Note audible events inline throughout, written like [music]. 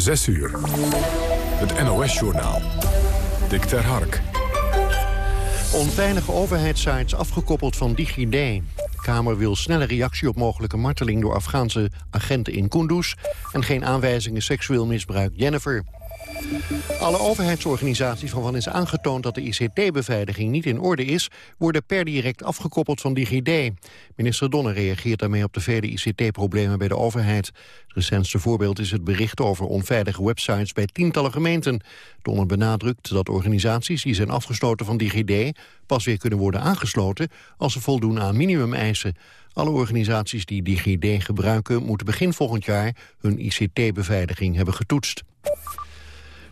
6 uur. Het NOS-journaal. Dick ter Hark. Onveilige overheidssites afgekoppeld van DigiD. De Kamer wil snelle reactie op mogelijke marteling door Afghaanse agenten in Kunduz... en geen aanwijzingen seksueel misbruik Jennifer. Alle overheidsorganisaties waarvan is aangetoond dat de ICT-beveiliging niet in orde is, worden per direct afgekoppeld van DigiD. Minister Donner reageert daarmee op de vele ICT-problemen bij de overheid. Het recentste voorbeeld is het bericht over onveilige websites bij tientallen gemeenten. Donner benadrukt dat organisaties die zijn afgesloten van DigiD pas weer kunnen worden aangesloten als ze voldoen aan minimumeisen. Alle organisaties die DigiD gebruiken moeten begin volgend jaar hun ICT-beveiliging hebben getoetst.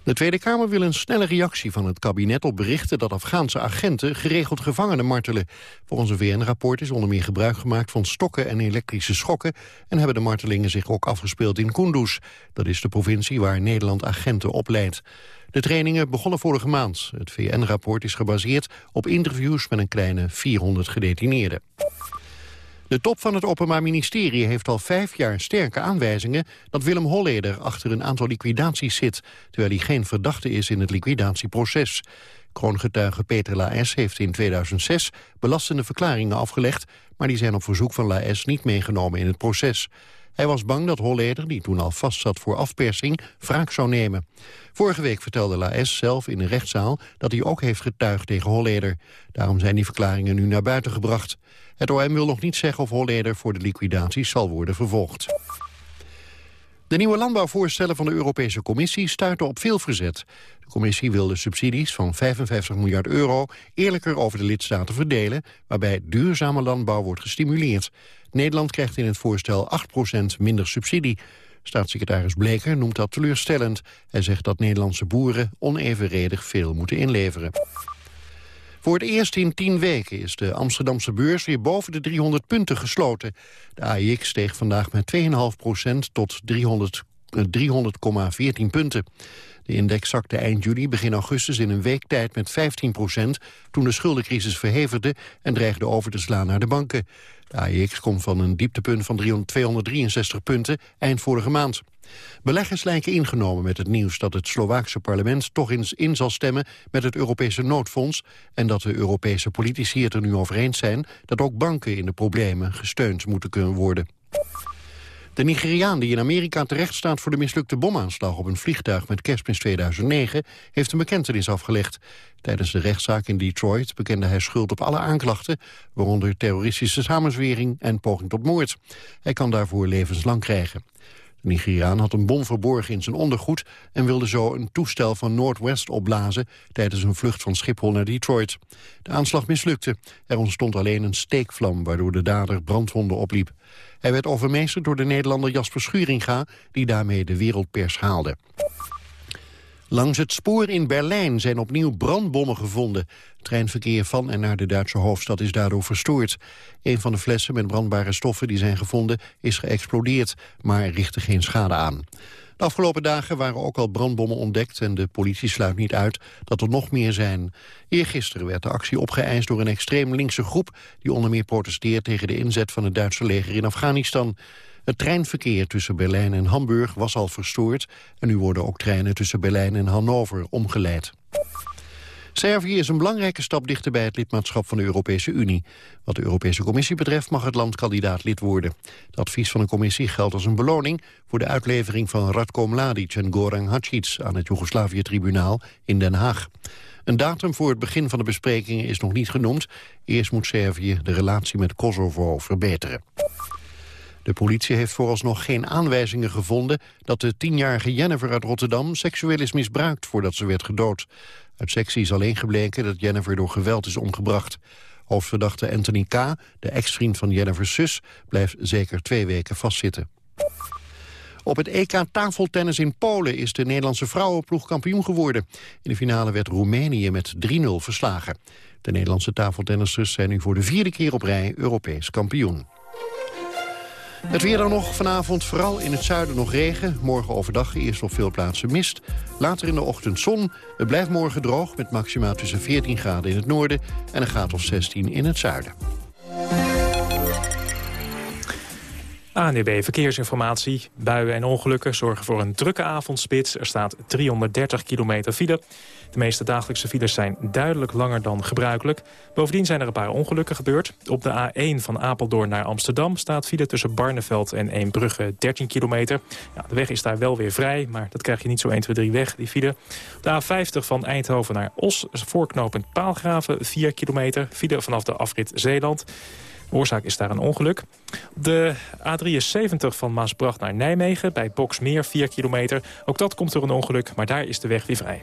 De Tweede Kamer wil een snelle reactie van het kabinet op berichten dat Afghaanse agenten geregeld gevangenen martelen. Volgens een VN-rapport is onder meer gebruik gemaakt van stokken en elektrische schokken en hebben de martelingen zich ook afgespeeld in Kunduz. Dat is de provincie waar Nederland agenten opleidt. De trainingen begonnen vorige maand. Het VN-rapport is gebaseerd op interviews met een kleine 400 gedetineerden. De top van het Openbaar Ministerie heeft al vijf jaar sterke aanwijzingen dat Willem Holleder achter een aantal liquidaties zit, terwijl hij geen verdachte is in het liquidatieproces. Kroongetuige Peter Laes heeft in 2006 belastende verklaringen afgelegd, maar die zijn op verzoek van Laes niet meegenomen in het proces. Hij was bang dat Holleder, die toen al vastzat voor afpersing, wraak zou nemen. Vorige week vertelde Laes zelf in een rechtszaal dat hij ook heeft getuigd tegen Holleder. Daarom zijn die verklaringen nu naar buiten gebracht. Het OM wil nog niet zeggen of Holleder voor de liquidatie zal worden vervolgd. De nieuwe landbouwvoorstellen van de Europese Commissie stuiten op veel verzet. De Commissie wil de subsidies van 55 miljard euro eerlijker over de lidstaten verdelen, waarbij duurzame landbouw wordt gestimuleerd. Nederland krijgt in het voorstel 8% minder subsidie. Staatssecretaris Bleker noemt dat teleurstellend. Hij zegt dat Nederlandse boeren onevenredig veel moeten inleveren. Voor het eerst in tien weken is de Amsterdamse beurs weer boven de 300 punten gesloten. De AIX steeg vandaag met 2,5% tot 300 300,14 punten. De index zakte eind juli, begin augustus in een week tijd met 15 procent... toen de schuldencrisis verhevigde en dreigde over te slaan naar de banken. De AEX komt van een dieptepunt van 263 punten eind vorige maand. Beleggers lijken ingenomen met het nieuws dat het Slovaakse parlement toch eens in zal stemmen met het Europese noodfonds en dat de Europese politici het er nu over eens zijn dat ook banken in de problemen gesteund moeten kunnen worden. De Nigeriaan die in Amerika terecht staat voor de mislukte bomaanslag op een vliegtuig met kerstmis 2009 heeft een bekentenis afgelegd. Tijdens de rechtszaak in Detroit bekende hij schuld op alle aanklachten, waaronder terroristische samenzwering en poging tot moord. Hij kan daarvoor levenslang krijgen. De Nigeriaan had een bom verborgen in zijn ondergoed... en wilde zo een toestel van Northwest opblazen... tijdens een vlucht van Schiphol naar Detroit. De aanslag mislukte. Er ontstond alleen een steekvlam... waardoor de dader brandwonden opliep. Hij werd overmeesterd door de Nederlander Jasper Schuringa... die daarmee de wereldpers haalde. Langs het spoor in Berlijn zijn opnieuw brandbommen gevonden. treinverkeer van en naar de Duitse hoofdstad is daardoor verstoord. Een van de flessen met brandbare stoffen die zijn gevonden is geëxplodeerd, maar richtte geen schade aan. De afgelopen dagen waren ook al brandbommen ontdekt... en de politie sluit niet uit dat er nog meer zijn. Eergisteren werd de actie opgeëist door een extreem linkse groep... die onder meer protesteert tegen de inzet van het Duitse leger in Afghanistan. Het treinverkeer tussen Berlijn en Hamburg was al verstoord... en nu worden ook treinen tussen Berlijn en Hannover omgeleid. Servië is een belangrijke stap dichter bij het lidmaatschap van de Europese Unie. Wat de Europese Commissie betreft mag het land kandidaat lid worden. Het advies van de Commissie geldt als een beloning voor de uitlevering van Radko Mladic en Goran Hadžić aan het Joegoslavië-tribunaal in Den Haag. Een datum voor het begin van de besprekingen is nog niet genoemd. Eerst moet Servië de relatie met Kosovo verbeteren. De politie heeft vooralsnog geen aanwijzingen gevonden dat de tienjarige Jennifer uit Rotterdam seksueel is misbruikt voordat ze werd gedood. Uit sectie is alleen gebleken dat Jennifer door geweld is omgebracht. Hoofdverdachte Anthony K., de ex-vriend van Jennifer's zus, blijft zeker twee weken vastzitten. Op het EK tafeltennis in Polen is de Nederlandse vrouwenploeg kampioen geworden. In de finale werd Roemenië met 3-0 verslagen. De Nederlandse tafeltennissers zijn nu voor de vierde keer op rij Europees kampioen. Het weer dan nog vanavond, vooral in het zuiden nog regen. Morgen overdag eerst op veel plaatsen mist. Later in de ochtend zon. Het blijft morgen droog met maxima tussen 14 graden in het noorden... en een graad of 16 in het zuiden. ANDB Verkeersinformatie. Buien en ongelukken zorgen voor een drukke avondspits. Er staat 330 kilometer file. De meeste dagelijkse files zijn duidelijk langer dan gebruikelijk. Bovendien zijn er een paar ongelukken gebeurd. Op de A1 van Apeldoorn naar Amsterdam staat file tussen Barneveld en Eembrugge 13 kilometer. Ja, de weg is daar wel weer vrij, maar dat krijg je niet zo 1, 2, 3 weg, die file. De A50 van Eindhoven naar Os, voorknopend Paalgraven 4 kilometer. File vanaf de afrit Zeeland. Oorzaak is daar een ongeluk. De A73 van Maasbracht naar Nijmegen bij Boksmeer 4 kilometer. Ook dat komt door een ongeluk, maar daar is de weg weer vrij.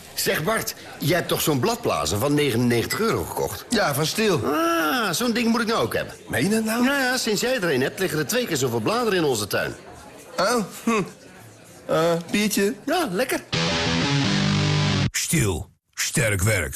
Zeg Bart, jij hebt toch zo'n bladblazer van 99 euro gekocht? Ja, van stil. Ah, zo'n ding moet ik nou ook hebben. Meen je dat nou? Nou ja, sinds jij er een hebt, liggen er twee keer zoveel bladeren in onze tuin. Oh, hm. Uh, biertje? Ja, lekker. Stil. Sterk werk.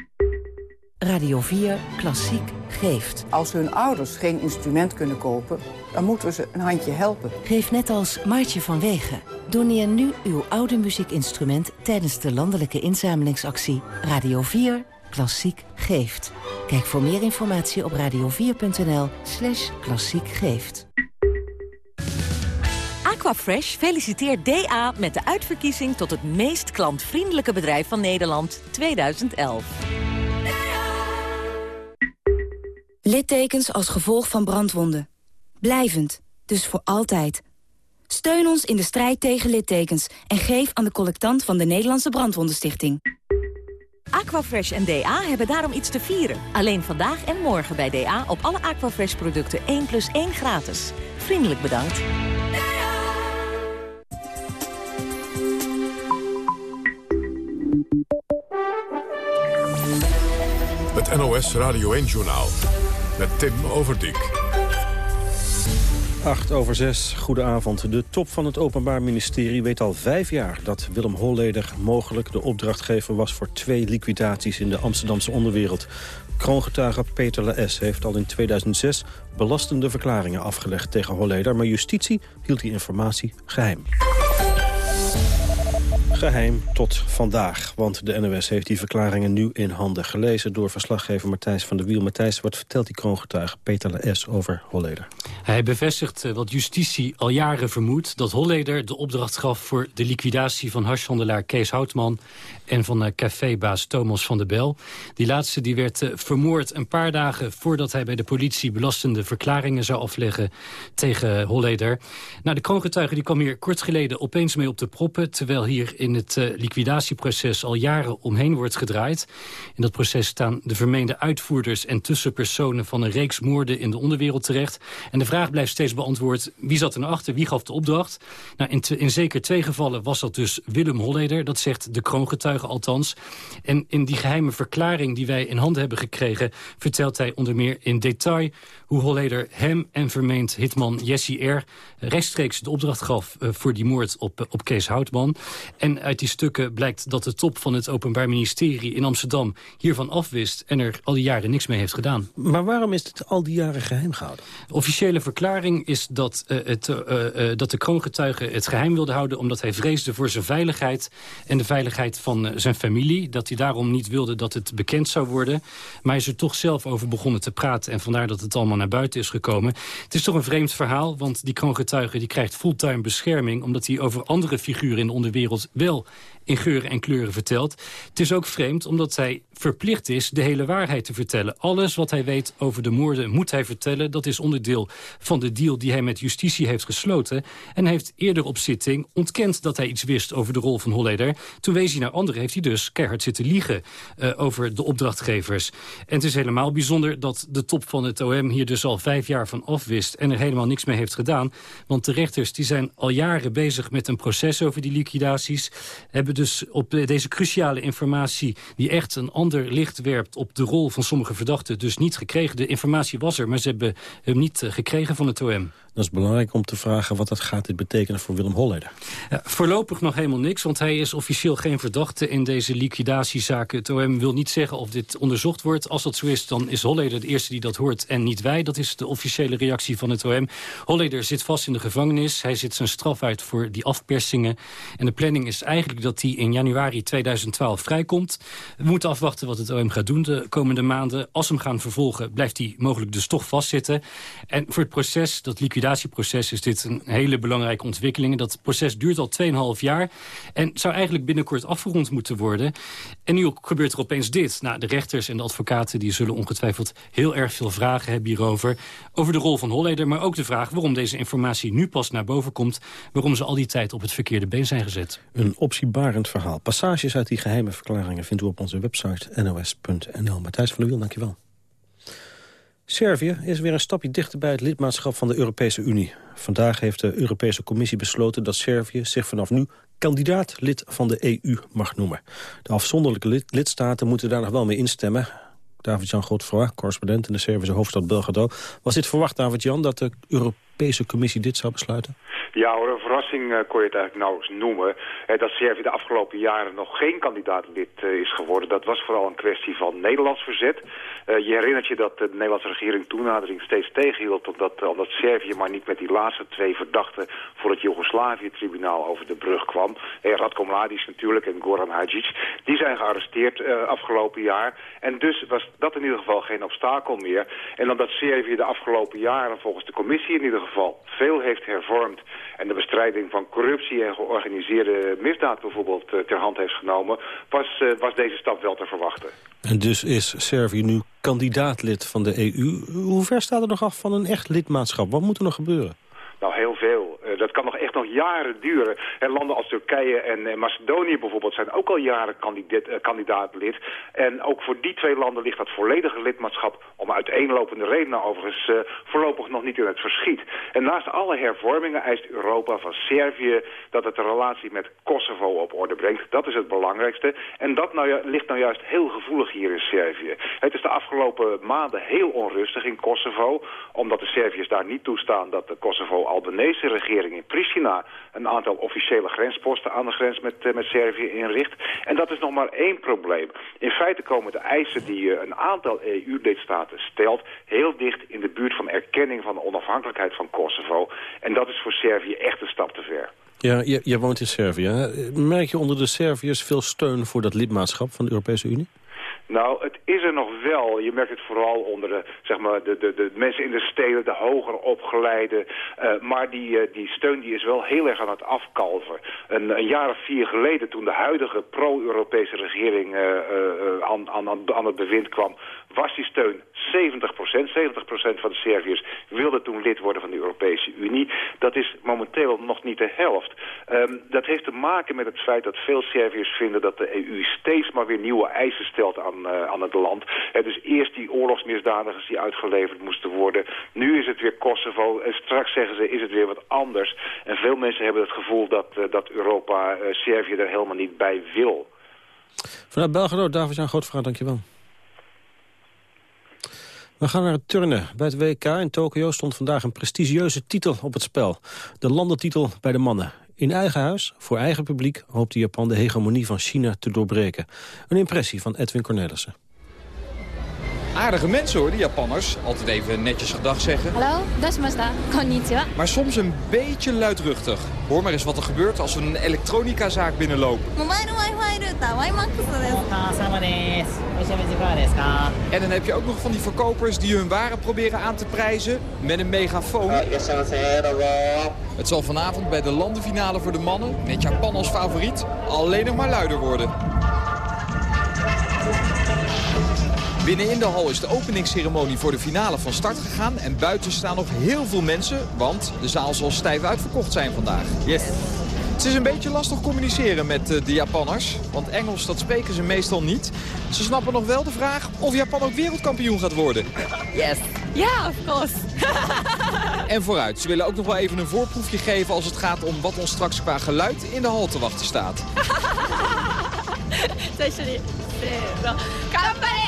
Radio 4 Klassiek geeft. Als hun ouders geen instrument kunnen kopen, dan moeten we ze een handje helpen. Geef net als Maartje van Wegen. Doneer nu uw oude muziekinstrument tijdens de landelijke inzamelingsactie Radio 4 Klassiek geeft. Kijk voor meer informatie op radio4.nl slash klassiek geeft. Aquafresh feliciteert DA met de uitverkiezing tot het meest klantvriendelijke bedrijf van Nederland 2011. Littekens als gevolg van brandwonden. Blijvend, dus voor altijd. Steun ons in de strijd tegen littekens en geef aan de collectant van de Nederlandse Brandwondenstichting. Aquafresh en DA hebben daarom iets te vieren. Alleen vandaag en morgen bij DA op alle Aquafresh producten 1 plus 1 gratis. Vriendelijk bedankt. NOS Radio 1-journaal met Tim Overdijk. 8 over 6, goedenavond. De top van het Openbaar Ministerie weet al vijf jaar... dat Willem Holleder mogelijk de opdrachtgever was... voor twee liquidaties in de Amsterdamse onderwereld. Kroongetuige Peter Laes heeft al in 2006 belastende verklaringen afgelegd tegen Holleder... maar justitie hield die informatie geheim. Geheim tot vandaag, want de NOS heeft die verklaringen nu in handen gelezen... door verslaggever Matthijs van der Wiel. Matthijs, wat vertelt die kroongetuige Peter S. over Holleder? Hij bevestigt eh, wat justitie al jaren vermoedt... dat Holleder de opdracht gaf voor de liquidatie van harshandelaar Kees Houtman... en van uh, cafébaas Thomas van der Bel. Die laatste die werd uh, vermoord een paar dagen voordat hij bij de politie... belastende verklaringen zou afleggen tegen Holleder. Nou, de kroongetuige die kwam hier kort geleden opeens mee op de proppen... terwijl hier in het uh, liquidatieproces al jaren omheen wordt gedraaid. In dat proces staan de vermeende uitvoerders en tussenpersonen... van een reeks moorden in de onderwereld terecht. En de vraag blijft steeds beantwoord, wie zat er nou achter, wie gaf de opdracht? Nou, in, in zeker twee gevallen was dat dus Willem Holleder. Dat zegt de kroongetuige althans. En in die geheime verklaring die wij in handen hebben gekregen... vertelt hij onder meer in detail hoe Holleder hem en vermeend hitman Jesse R. rechtstreeks de opdracht gaf uh, voor die moord op, uh, op Kees Houtman. En uit die stukken blijkt dat de top van het Openbaar Ministerie in Amsterdam hiervan afwist en er al die jaren niks mee heeft gedaan. Maar waarom is het al die jaren geheim gehouden? De officiële verklaring is dat, uh, het, dat de kroongetuige het geheim wilde houden omdat hij vreesde voor zijn veiligheid en de veiligheid van zijn familie. Dat hij daarom niet wilde dat het bekend zou worden. Maar hij is er toch zelf over begonnen te praten en vandaar dat het allemaal naar buiten is gekomen. Het is toch een vreemd verhaal, want die kroongetuige die krijgt fulltime bescherming... omdat hij over andere figuren in de onderwereld wel in geuren en kleuren vertelt. Het is ook vreemd omdat hij verplicht is de hele waarheid te vertellen. Alles wat hij weet over de moorden moet hij vertellen. Dat is onderdeel van de deal die hij met justitie heeft gesloten. En heeft eerder op zitting ontkend dat hij iets wist over de rol van Holleder. Toen wees hij naar anderen, heeft hij dus keihard zitten liegen uh, over de opdrachtgevers. En het is helemaal bijzonder dat de top van het OM hier dus al vijf jaar van afwist... en er helemaal niks mee heeft gedaan. Want de rechters die zijn al jaren bezig met een proces over die liquidaties. Hebben dus op deze cruciale informatie die echt een ander licht werpt... op de rol van sommige verdachten dus niet gekregen. De informatie was er, maar ze hebben hem niet uh, gekregen van het OM. Dat is belangrijk om te vragen wat dat gaat dit betekenen voor Willem Holleder. Ja, voorlopig nog helemaal niks, want hij is officieel geen verdachte in deze liquidatiezaken. Het OM wil niet zeggen of dit onderzocht wordt. Als dat zo is, dan is Holleder de eerste die dat hoort en niet wij. Dat is de officiële reactie van het OM. Holleder zit vast in de gevangenis. Hij zit zijn straf uit voor die afpersingen. En de planning is eigenlijk dat hij in januari 2012 vrijkomt. We moeten afwachten wat het OM gaat doen de komende maanden. Als ze hem gaan vervolgen, blijft hij mogelijk dus toch vastzitten. En voor het proces, dat liquidatie liquidatieproces is dit een hele belangrijke ontwikkeling. Dat proces duurt al 2,5 jaar en zou eigenlijk binnenkort afgerond moeten worden. En nu gebeurt er opeens dit. Nou, de rechters en de advocaten die zullen ongetwijfeld heel erg veel vragen hebben hierover. Over de rol van Holleder, maar ook de vraag waarom deze informatie nu pas naar boven komt. Waarom ze al die tijd op het verkeerde been zijn gezet. Een optiebarend verhaal. Passages uit die geheime verklaringen vindt u op onze website nos.nl. Matthijs van der Wiel, dankjewel. Servië is weer een stapje dichter bij het lidmaatschap van de Europese Unie. Vandaag heeft de Europese Commissie besloten dat Servië zich vanaf nu kandidaat lid van de EU mag noemen. De afzonderlijke lidstaten moeten daar nog wel mee instemmen. David-Jan Godfroy, correspondent in de Servische hoofdstad Belgrado. Was dit verwacht, David-Jan, dat de Europese Commissie dit zou besluiten? Ja een verrassing uh, kon je het eigenlijk nauwelijks noemen. Uh, dat Servië de afgelopen jaren nog geen kandidaatlid uh, is geworden. Dat was vooral een kwestie van Nederlands verzet. Je herinnert je dat de Nederlandse regering toenadering steeds tegenhield... Omdat, omdat Servië maar niet met die laatste twee verdachten... voor het Joegoslavië-tribunaal over de brug kwam. Radko Mladic natuurlijk en Goran Hadjic. Die zijn gearresteerd afgelopen jaar. En dus was dat in ieder geval geen obstakel meer. En omdat Servië de afgelopen jaren volgens de commissie in ieder geval... veel heeft hervormd en de bestrijding van corruptie en georganiseerde misdaad bijvoorbeeld eh, ter hand heeft genomen, was, eh, was deze stap wel te verwachten. En dus is Servië nu kandidaatlid van de EU. Hoe ver staat er nog af van een echt lidmaatschap? Wat moet er nog gebeuren? Nou, heel veel. Uh, dat kan nog echt nog jaren duren. En landen als Turkije en uh, Macedonië bijvoorbeeld zijn ook al jaren kandidaat, uh, kandidaatlid. En ook voor die twee landen ligt dat volledige lidmaatschap om uiteenlopende redenen overigens voorlopig nog niet in het verschiet. En naast alle hervormingen eist Europa van Servië dat het de relatie met Kosovo op orde brengt. Dat is het belangrijkste. En dat nou, ligt nou juist heel gevoelig hier in Servië. Het is de afgelopen maanden heel onrustig in Kosovo, omdat de Serviërs daar niet toestaan dat de Kosovo Albanese regering in Pristina een aantal officiële grensposten aan de grens met, uh, met Servië inricht. En dat is nog maar één probleem. In feite komen de eisen die uh, een aantal EU-lidstaten stelt heel dicht in de buurt van erkenning van de onafhankelijkheid van Kosovo. En dat is voor Servië echt een stap te ver. Ja, je, je woont in Servië. Merk je onder de Serviërs veel steun voor dat lidmaatschap van de Europese Unie? Nou, het is er nog wel. Je merkt het vooral onder de, zeg maar, de, de, de mensen in de steden, de hoger opgeleide. Uh, maar die, uh, die steun die is wel heel erg aan het afkalven. Een, een jaar of vier geleden, toen de huidige pro-Europese regering uh, aan, aan, aan het bewind kwam, was die steun 70% 70% van de Serviërs wilden toen lid worden van de Europese Unie. Dat is momenteel nog niet de helft. Um, dat heeft te maken met het feit dat veel Serviërs vinden dat de EU steeds maar weer nieuwe eisen stelt aan uh, aan het land. Dus eerst die oorlogsmisdadigers die uitgeleverd moesten worden. Nu is het weer Kosovo. En straks zeggen ze is het weer wat anders. En veel mensen hebben het gevoel dat, uh, dat Europa Servië er helemaal niet bij wil. Vanuit Belgrado, David-Jan Grootvraag, dankjewel. We gaan naar het turnen. Bij het WK in Tokio stond vandaag een prestigieuze titel op het spel. De landentitel bij de mannen. In eigen huis, voor eigen publiek, hoopte Japan de hegemonie van China te doorbreken. Een impressie van Edwin Cornelissen. Aardige mensen hoor, die Japanners. Altijd even netjes gedag zeggen. Hallo, dashimashita. Konnichiwa. Maar soms een beetje luidruchtig. Hoor maar eens wat er gebeurt als we een elektronicazaak binnenlopen. Wimax En dan heb je ook nog van die verkopers die hun waren proberen aan te prijzen met een megafoon. Het zal vanavond bij de landenfinale voor de mannen, met Japan als favoriet, alleen nog maar luider worden. Binnen in de hal is de openingsceremonie voor de finale van start gegaan. En buiten staan nog heel veel mensen, want de zaal zal stijf uitverkocht zijn vandaag. Yes. Het is een beetje lastig communiceren met eh, de Japanners. Want Engels, dat spreken ze meestal niet. Ze snappen nog wel de vraag of Japan ook wereldkampioen gaat worden. Yes. Ja, of course. [laughs] En vooruit, ze willen ook nog wel even een voorproefje geven als het gaat om wat ons straks qua geluid in de hal te wachten staat. [laughs] 最初にせーの頑張れ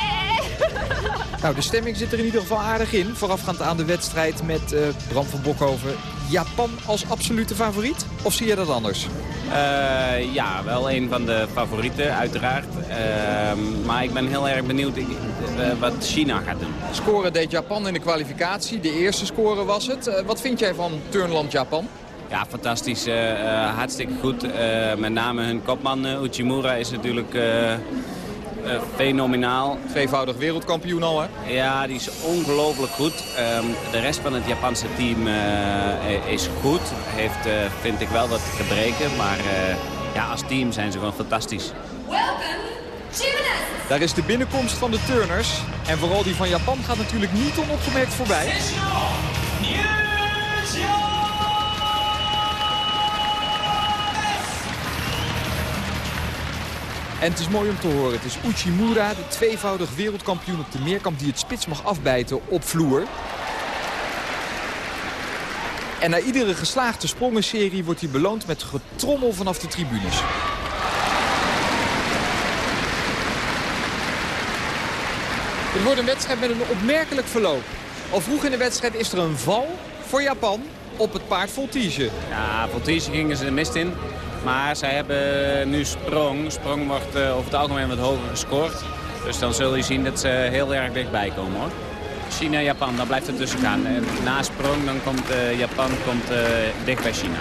nou, de stemming zit er in ieder geval aardig in. Voorafgaand aan de wedstrijd met eh, Bram van Bokhoven. Japan als absolute favoriet? Of zie je dat anders? Eh, ja, wel een van de favorieten, uiteraard. Ehm, maar ik ben heel erg benieuwd eh, wat China gaat doen. Scoren deed Japan in de kwalificatie. De eerste score was het. Wat vind jij van Turnland Japan? Ja, fantastisch. hartstikke goed. Met name hun kopman Uchimura is natuurlijk eh, eh, fenomenaal. Tweevoudig wereldkampioen al, hè? Ja, die is ongelooflijk goed. Ehm, de rest van het Japanse team eh, is goed. Heeft, eh, vind ik wel wat gebreken. Maar eh, ja, als team zijn ze gewoon fantastisch. Daar is de binnenkomst van de turners. En vooral die van Japan gaat natuurlijk niet onopgemerkt voorbij. En het is mooi om te horen. Het is Uchimura, de tweevoudig wereldkampioen op de meerkamp... die het spits mag afbijten op vloer. En na iedere geslaagde sprongenserie wordt hij beloond met getrommel vanaf de tribunes. Het wordt een wedstrijd met een opmerkelijk verloop. Al vroeg in de wedstrijd is er een val voor Japan op het paard Voltige. Ja, Voltige gingen ze de mist in. Maar zij hebben nu sprong. Sprong wordt eh, over het algemeen wat hoger gescoord. Dus dan zul je zien dat ze heel erg dichtbij komen hoor. China Japan, dan blijft het tussen gaan. En na sprong dan komt eh, Japan komt, eh, dicht bij China.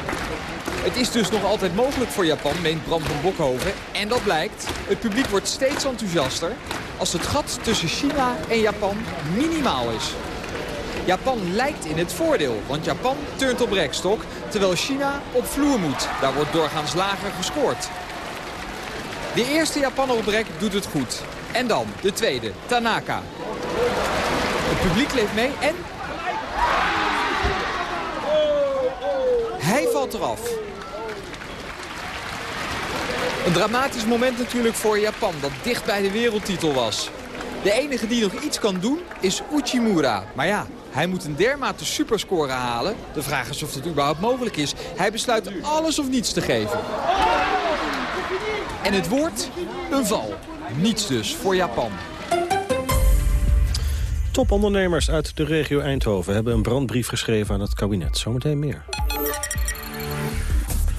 Het is dus nog altijd mogelijk voor Japan, meent Bram van Bokhoven. En dat blijkt, het publiek wordt steeds enthousiaster als het gat tussen China en Japan minimaal is. Japan lijkt in het voordeel, want Japan turnt op rekstok, terwijl China op vloer moet. Daar wordt doorgaans lager gescoord. De eerste Japaner op rek doet het goed. En dan de tweede, Tanaka. Het publiek leeft mee en... Hij valt eraf. Een dramatisch moment natuurlijk voor Japan, dat dicht bij de wereldtitel was. De enige die nog iets kan doen is Uchimura. Maar ja, hij moet een dermate superscore halen. De vraag is of dat überhaupt mogelijk is. Hij besluit alles of niets te geven. En het wordt een val. Niets dus voor Japan. Topondernemers uit de regio Eindhoven hebben een brandbrief geschreven aan het kabinet. Zometeen meer.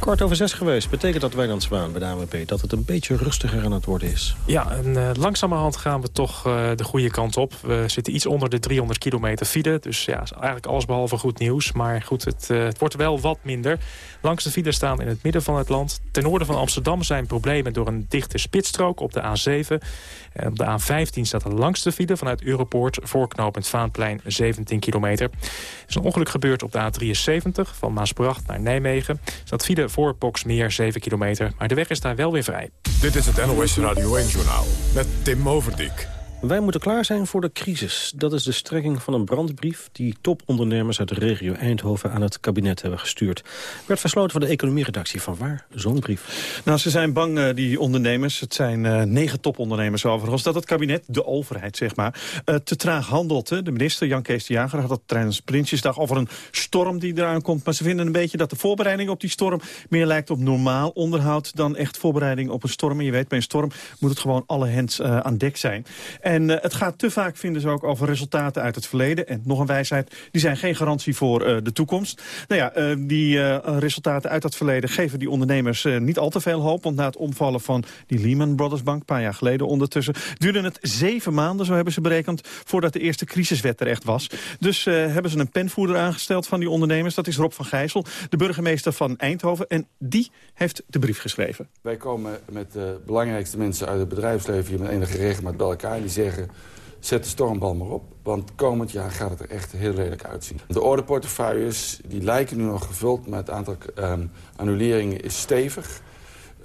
Kwart over zes geweest. Betekent dat Wijnand Zwaan bij de AWP dat het een beetje rustiger aan het worden is? Ja, en uh, langzamerhand gaan we toch uh, de goede kant op. We zitten iets onder de 300 kilometer file. Dus ja, eigenlijk alles behalve goed nieuws. Maar goed, het, uh, het wordt wel wat minder. Langs de file staan in het midden van het land. Ten noorden van Amsterdam zijn problemen door een dichte spitsstrook op de A7. En op de A15 staat de langste file vanuit Europoort... voorknopend Vaanplein 17 kilometer. Er is een ongeluk gebeurd op de A73 van Maasbracht naar Nijmegen. Staat file voor Boksmeer 7 kilometer, maar de weg is daar wel weer vrij. Dit is het NOS Radio 1-journaal met Tim Overdijk. Wij moeten klaar zijn voor de crisis. Dat is de strekking van een brandbrief die topondernemers uit de regio Eindhoven aan het kabinet hebben gestuurd. Werd versloten van de economieredactie. Van waar zo'n brief? Nou, ze zijn bang, uh, die ondernemers. Het zijn uh, negen topondernemers overigens. Dat het kabinet, de overheid zeg maar, uh, te traag handelt. Hè. De minister Jan Kees de Jager had het tijdens Prinsjesdag over een storm die eraan komt. Maar ze vinden een beetje dat de voorbereiding op die storm meer lijkt op normaal onderhoud dan echt voorbereiding op een storm. En je weet, bij een storm moet het gewoon alle hens aan dek zijn. En En uh, het gaat te vaak, vinden ze ook, over resultaten uit het verleden. En nog een wijsheid, die zijn geen garantie voor uh, de toekomst. Nou ja, uh, die resultaten uit het verleden geven die ondernemers niet al te veel hoop. Want na het omvallen van die Lehman Brothers Bank, een paar jaar geleden ondertussen... duurde het zeven maanden, zo hebben ze berekend, voordat de eerste crisiswet er echt was. Dus hebben ze een penvoerder aangesteld van die ondernemers. Dat is Rob van Gijssel, de burgemeester van Eindhoven. En die heeft de brief geschreven. Wij komen met de belangrijkste mensen uit het bedrijfsleven... hier met enige regelmaat bij elkaar. Die zeggen, zet de stormbal maar op. Want komend jaar gaat het er echt heel lelijk uitzien. De ordeportefeuilles die lijken nu nog gevuld... maar het aantal um, annuleringen is stevig...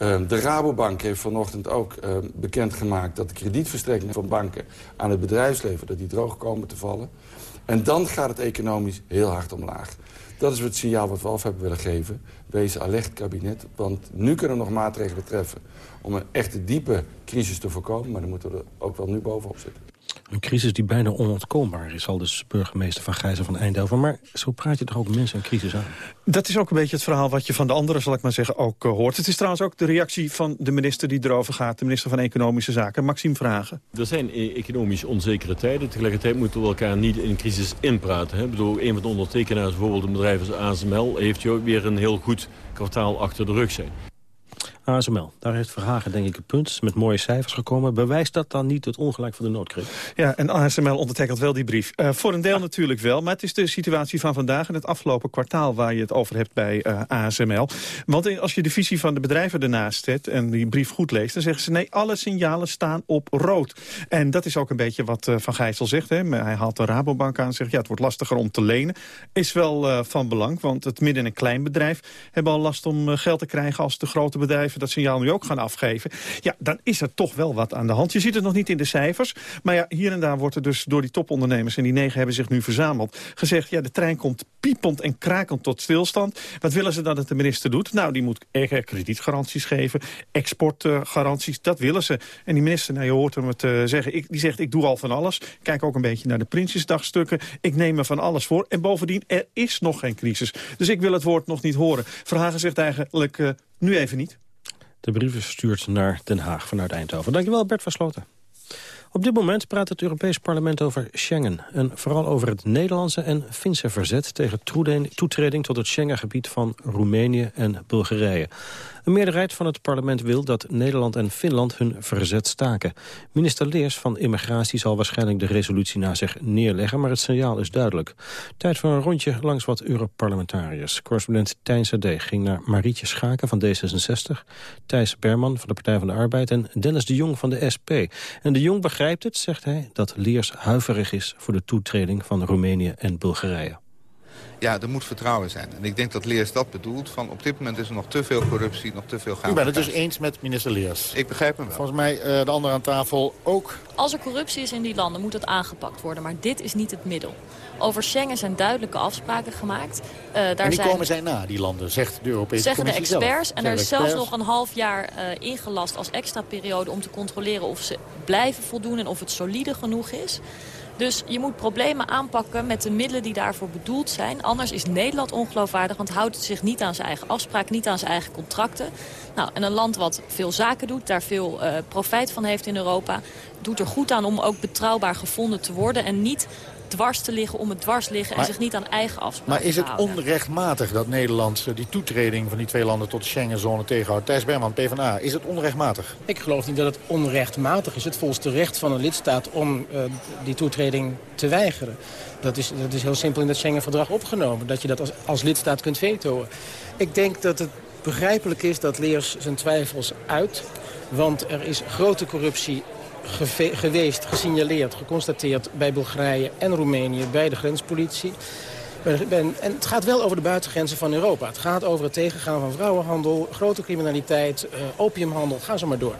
Um, de Rabobank heeft vanochtend ook um, bekendgemaakt... dat de kredietverstrekkingen van banken aan het bedrijfsleven... dat die droog komen te vallen. En dan gaat het economisch heel hard omlaag. Dat is het signaal wat we af hebben willen geven. Wees alert kabinet, want nu kunnen we nog maatregelen treffen... om een echte diepe crisis te voorkomen, maar dan moeten we er ook wel nu bovenop zitten. Een crisis die bijna onontkoombaar is, al dus burgemeester van Gijzer van Eindhoven. Maar zo praat je toch ook mensen een crisis aan? Dat is ook een beetje het verhaal wat je van de anderen, zal ik maar zeggen, ook uh, hoort. Het is trouwens ook de reactie van de minister die erover gaat, de minister van Economische Zaken, Maxime Vragen. Er zijn e economisch onzekere tijden. Tegelijkertijd moeten we elkaar niet in crisis inpraten. Hè? Ik bedoel, een van de ondertekenaars, bijvoorbeeld een bedrijf als ASML, heeft jo weer een heel goed kwartaal achter de rug zijn. ASML, daar heeft Verhagen denk ik een punt met mooie cijfers gekomen. Bewijst dat dan niet het ongelijk van de noodkreet? Ja, en ASML ondertekent wel die brief. Uh, voor een deel ja. natuurlijk wel, maar het is de situatie van vandaag... en het afgelopen kwartaal waar je het over hebt bij uh, ASML. Want als je de visie van de bedrijven ernaast zet en die brief goed leest... dan zeggen ze nee, alle signalen staan op rood. En dat is ook een beetje wat uh, Van Gijssel zegt. Hè. Hij haalt de Rabobank aan en zegt ja, het wordt lastiger om te lenen. Is wel van belang, want het midden- en kleinbedrijf... hebben al last om geld te krijgen als de grote bedrijven dat signaal nu ook gaan afgeven... ja, dan is er toch wel wat aan de hand. Je ziet het nog niet in de cijfers. Maar ja, hier en daar wordt er dus door die topondernemers... en die negen hebben zich nu verzameld... gezegd, ja, de trein komt piepend en krakend tot stilstand. Wat willen ze dat de minister doet? Nou, die moet kredietgaranties geven, exportgaranties, dat willen ze. En die minister, nou, je hoort hem het uh, zeggen, ik, die zegt, ik doe al van alles. Kijk ook een beetje naar de Prinsjesdagstukken. Ik neem er van alles voor. En bovendien, er is nog geen crisis. Dus ik wil het woord nog niet horen. Verhagen zegt eigenlijk, uh, nu even niet. De brief is verstuurd naar Den Haag vanuit Eindhoven. Dankjewel, Bert Versloten. Op dit moment praat het Europees Parlement over Schengen... en vooral over het Nederlandse en Finse verzet... tegen toetreding tot het Schengengebied van Roemenië en Bulgarije. Een meerderheid van het parlement wil dat Nederland en Finland hun verzet staken. Minister Leers van Immigratie zal waarschijnlijk de resolutie naar zich neerleggen... maar het signaal is duidelijk. Tijd voor een rondje langs wat Europarlementariërs. Correspondent Tijn Sade ging naar Marietje Schaken van D66... Thijs Berman van de Partij van de Arbeid en Dennis de Jong van de SP. En de Jong begrijpt het, zegt hij, dat Leers huiverig is... voor de toetreding van Roemenië en Bulgarije ja, er moet vertrouwen zijn. En ik denk dat Leers dat bedoelt. Van op dit moment is er nog te veel corruptie, nog te veel gaan. U bent het dus eens met minister Leers? Ik begrijp hem wel. Volgens mij uh, de andere aan tafel ook. Als er corruptie is in die landen moet het aangepakt worden. Maar dit is niet het middel. Over Schengen zijn duidelijke afspraken gemaakt. Uh, daar en die zijn... komen zij na, die landen, zegt de Europese zeggen Commissie de experts. Zelf. En er is zelfs nog een half jaar uh, ingelast als extra periode... om te controleren of ze blijven voldoen en of het solide genoeg is. Dus je moet problemen aanpakken met de middelen die daarvoor bedoeld zijn. Anders is Nederland ongeloofwaardig, want houdt het zich niet aan zijn eigen afspraak, niet aan zijn eigen contracten. Nou, en een land wat veel zaken doet, daar veel uh, profijt van heeft in Europa... doet er goed aan om ook betrouwbaar gevonden te worden... en niet dwars te liggen om het dwars liggen en zich niet aan eigen afspraken Maar is het onrechtmatig dat Nederland die toetreding van die twee landen tot de Schengenzone tegenhoudt? Thijs Berman, PvdA, is het onrechtmatig? Ik geloof niet dat het onrechtmatig is. Het volste recht van een lidstaat om uh, die toetreding te weigeren. Dat is, dat is heel simpel in het Schengen-verdrag opgenomen. Dat je dat als, als lidstaat kunt vetoen. Ik denk dat het begrijpelijk is dat Leers zijn twijfels uit. Want er is grote corruptie geweest, gesignaleerd, geconstateerd bij Bulgarije en Roemenië, bij de grenspolitie. En het gaat wel over de buitengrenzen van Europa. Het gaat over het tegengaan van vrouwenhandel, grote criminaliteit, opiumhandel, ga zo maar door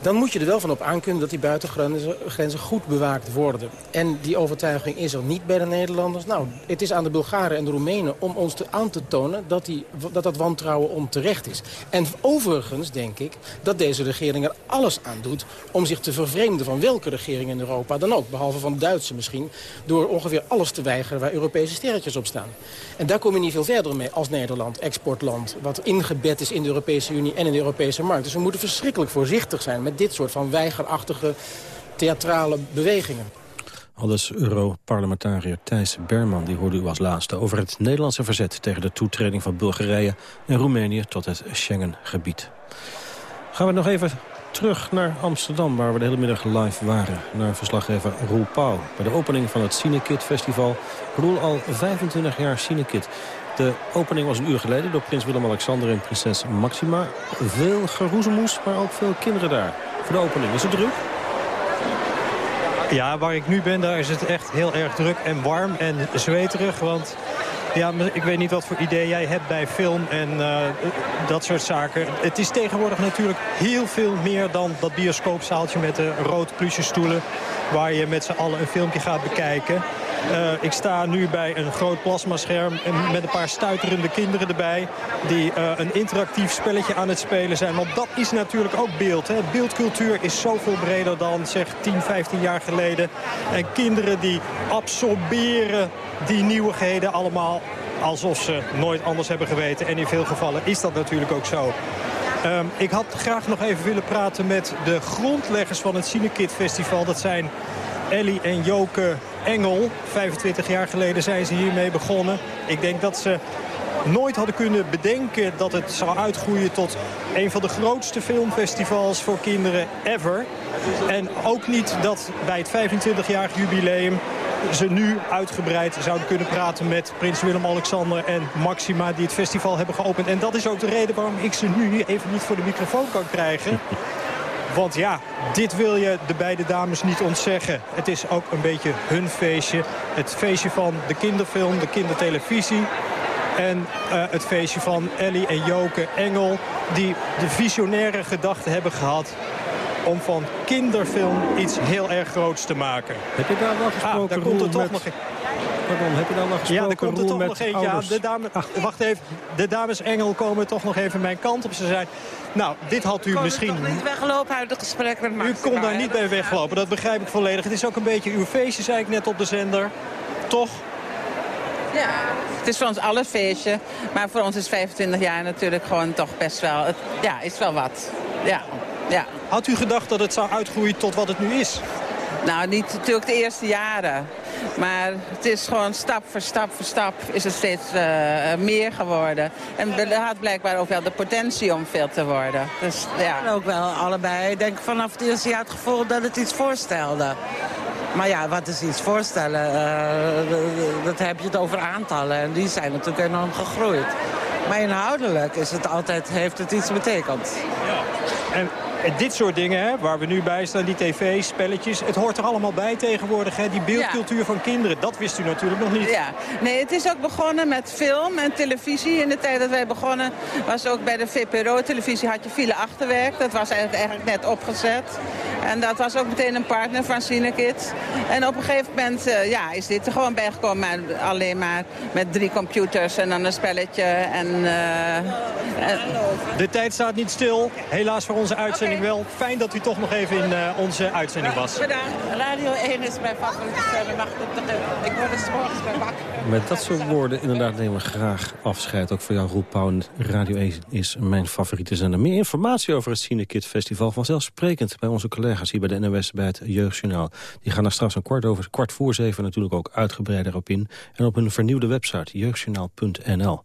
dan moet je er wel van op aankunnen dat die buitengrenzen goed bewaakt worden. En die overtuiging is er niet bij de Nederlanders. Nou, het is aan de Bulgaren en de Roemenen om ons te, aan te tonen dat, die, dat dat wantrouwen onterecht is. En overigens denk ik dat deze regering er alles aan doet om zich te vervreemden van welke regering in Europa dan ook. Behalve van Duitse misschien, door ongeveer alles te weigeren waar Europese sterretjes op staan. En daar kom je niet veel verder mee als Nederland, exportland, wat ingebed is in de Europese Unie en in de Europese markt. Dus we moeten verschrikkelijk voorzichtig zijn met dit soort van weigerachtige theatrale bewegingen. Aldus Europarlementariër Thijs Berman, die hoorde u als laatste... over het Nederlandse verzet tegen de toetreding van Bulgarije en Roemenië tot het Schengengebied. Gaan we nog even terug naar Amsterdam, waar we de hele middag live waren. Naar verslaggever Roel Pauw. Bij de opening van het Cinekit Festival. Roel al 25 jaar Cinekit. De opening was een uur geleden door prins Willem-Alexander en prinses Maxima. Veel geroezemoes, maar ook veel kinderen daar. Voor de opening is het druk. Ja, waar ik nu ben, daar is het echt heel erg druk en warm en zweterig. Want ja, ik weet niet wat voor idee jij hebt bij film en uh, dat soort zaken. Het is tegenwoordig natuurlijk heel veel meer dan dat bioscoopzaaltje met de rood pluche stoelen... waar je met z'n allen een filmpje gaat bekijken. Uh, ik sta nu bij een groot plasmascherm met een paar stuiterende kinderen erbij... die uh, een interactief spelletje aan het spelen zijn. Want dat is natuurlijk ook beeld. Hè. Beeldcultuur is zoveel breder dan zeg 10, 15 jaar geleden. En kinderen die absorberen die nieuwigheden allemaal alsof ze nooit anders hebben geweten. En in veel gevallen is dat natuurlijk ook zo. Um, ik had graag nog even willen praten met de grondleggers van het Cinekit Festival. Dat zijn Ellie en Joke Engel. 25 jaar geleden zijn ze hiermee begonnen. Ik denk dat ze nooit hadden kunnen bedenken dat het zou uitgroeien tot een van de grootste filmfestivals voor kinderen ever. En ook niet dat bij het 25-jarig jubileum ze nu uitgebreid zouden kunnen praten met prins Willem-Alexander en Maxima die het festival hebben geopend. En dat is ook de reden waarom ik ze nu even niet voor de microfoon kan krijgen. Want ja, dit wil je de beide dames niet ontzeggen. Het is ook een beetje hun feestje. Het feestje van de kinderfilm, de kindertelevisie. En uh, het feestje van Ellie en Joke Engel... die de visionaire gedachte hebben gehad om van kinderfilm iets heel erg groots te maken. Heb je daar wel gesproken, ah, daar komt er toch met... nog... Pardon, heb je dan nog gesproken, Ja, er komt er toch met nog een. Ja, ouders? de dame, wacht even. De dames Engel komen toch nog even mijn kant op. Ze zijn, nou, dit had u misschien... niet weggelopen uit het gesprek met U Maxima. kon daar hè? niet bij weglopen, dat begrijp ik volledig. Het is ook een beetje uw feestje, zei ik net op de zender. Toch? Ja, het is voor ons alle feestje. Maar voor ons is 25 jaar natuurlijk gewoon toch best wel... Het, ja, is wel wat. Ja, ja. Had u gedacht dat het zou uitgroeien tot wat het nu is? Nou, niet natuurlijk de eerste jaren. Maar het is gewoon stap voor stap voor stap is het steeds eh, meer geworden. En er had blijkbaar ook wel de potentie om veel te worden. Dus ja. En ook wel allebei. Ik denk vanaf het eerste jaar het gevoel dat het iets voorstelde. Maar ja, wat is iets voorstellen? Eh, dat heb je het over aantallen. En die zijn natuurlijk enorm gegroeid. Maar inhoudelijk is het altijd, heeft het iets betekend. En en dit soort dingen, hè, waar we nu bij staan, die tv, spelletjes... het hoort er allemaal bij tegenwoordig, hè, die beeldcultuur van kinderen. Dat wist u natuurlijk nog niet. Ja, nee, het is ook begonnen met film en televisie. In de tijd dat wij begonnen was ook bij de VPRO-televisie had je File Achterwerk. Dat was eigenlijk, net opgezet. En dat was ook meteen een partner van Cinekit. En op een gegeven moment eh, ja, is dit er gewoon bijgekomen. Maar alleen maar met drie computers en dan een spelletje. En, eh, De tijd staat niet stil. Helaas voor onze uitzending wel. Fijn dat u toch nog even in eh, onze uitzending was. Bedankt. Radio 1 is mijn favoriete zender. Mag ik toch word er 's morgens bij wakker. Met dat soort woorden inderdaad nemen we graag afscheid. Ook voor jou, Roel Pauw. Radio 1 is mijn favoriete zender. Meer informatie over het Cinekit Festival vanzelfsprekend... bij onze collega's hier bij de NOS bij het Jeugdjournaal. Die gaan daar straks een kwart, over, kwart voor zeven natuurlijk ook uitgebreider op in. En op hun vernieuwde website, jeugdjournaal.nl.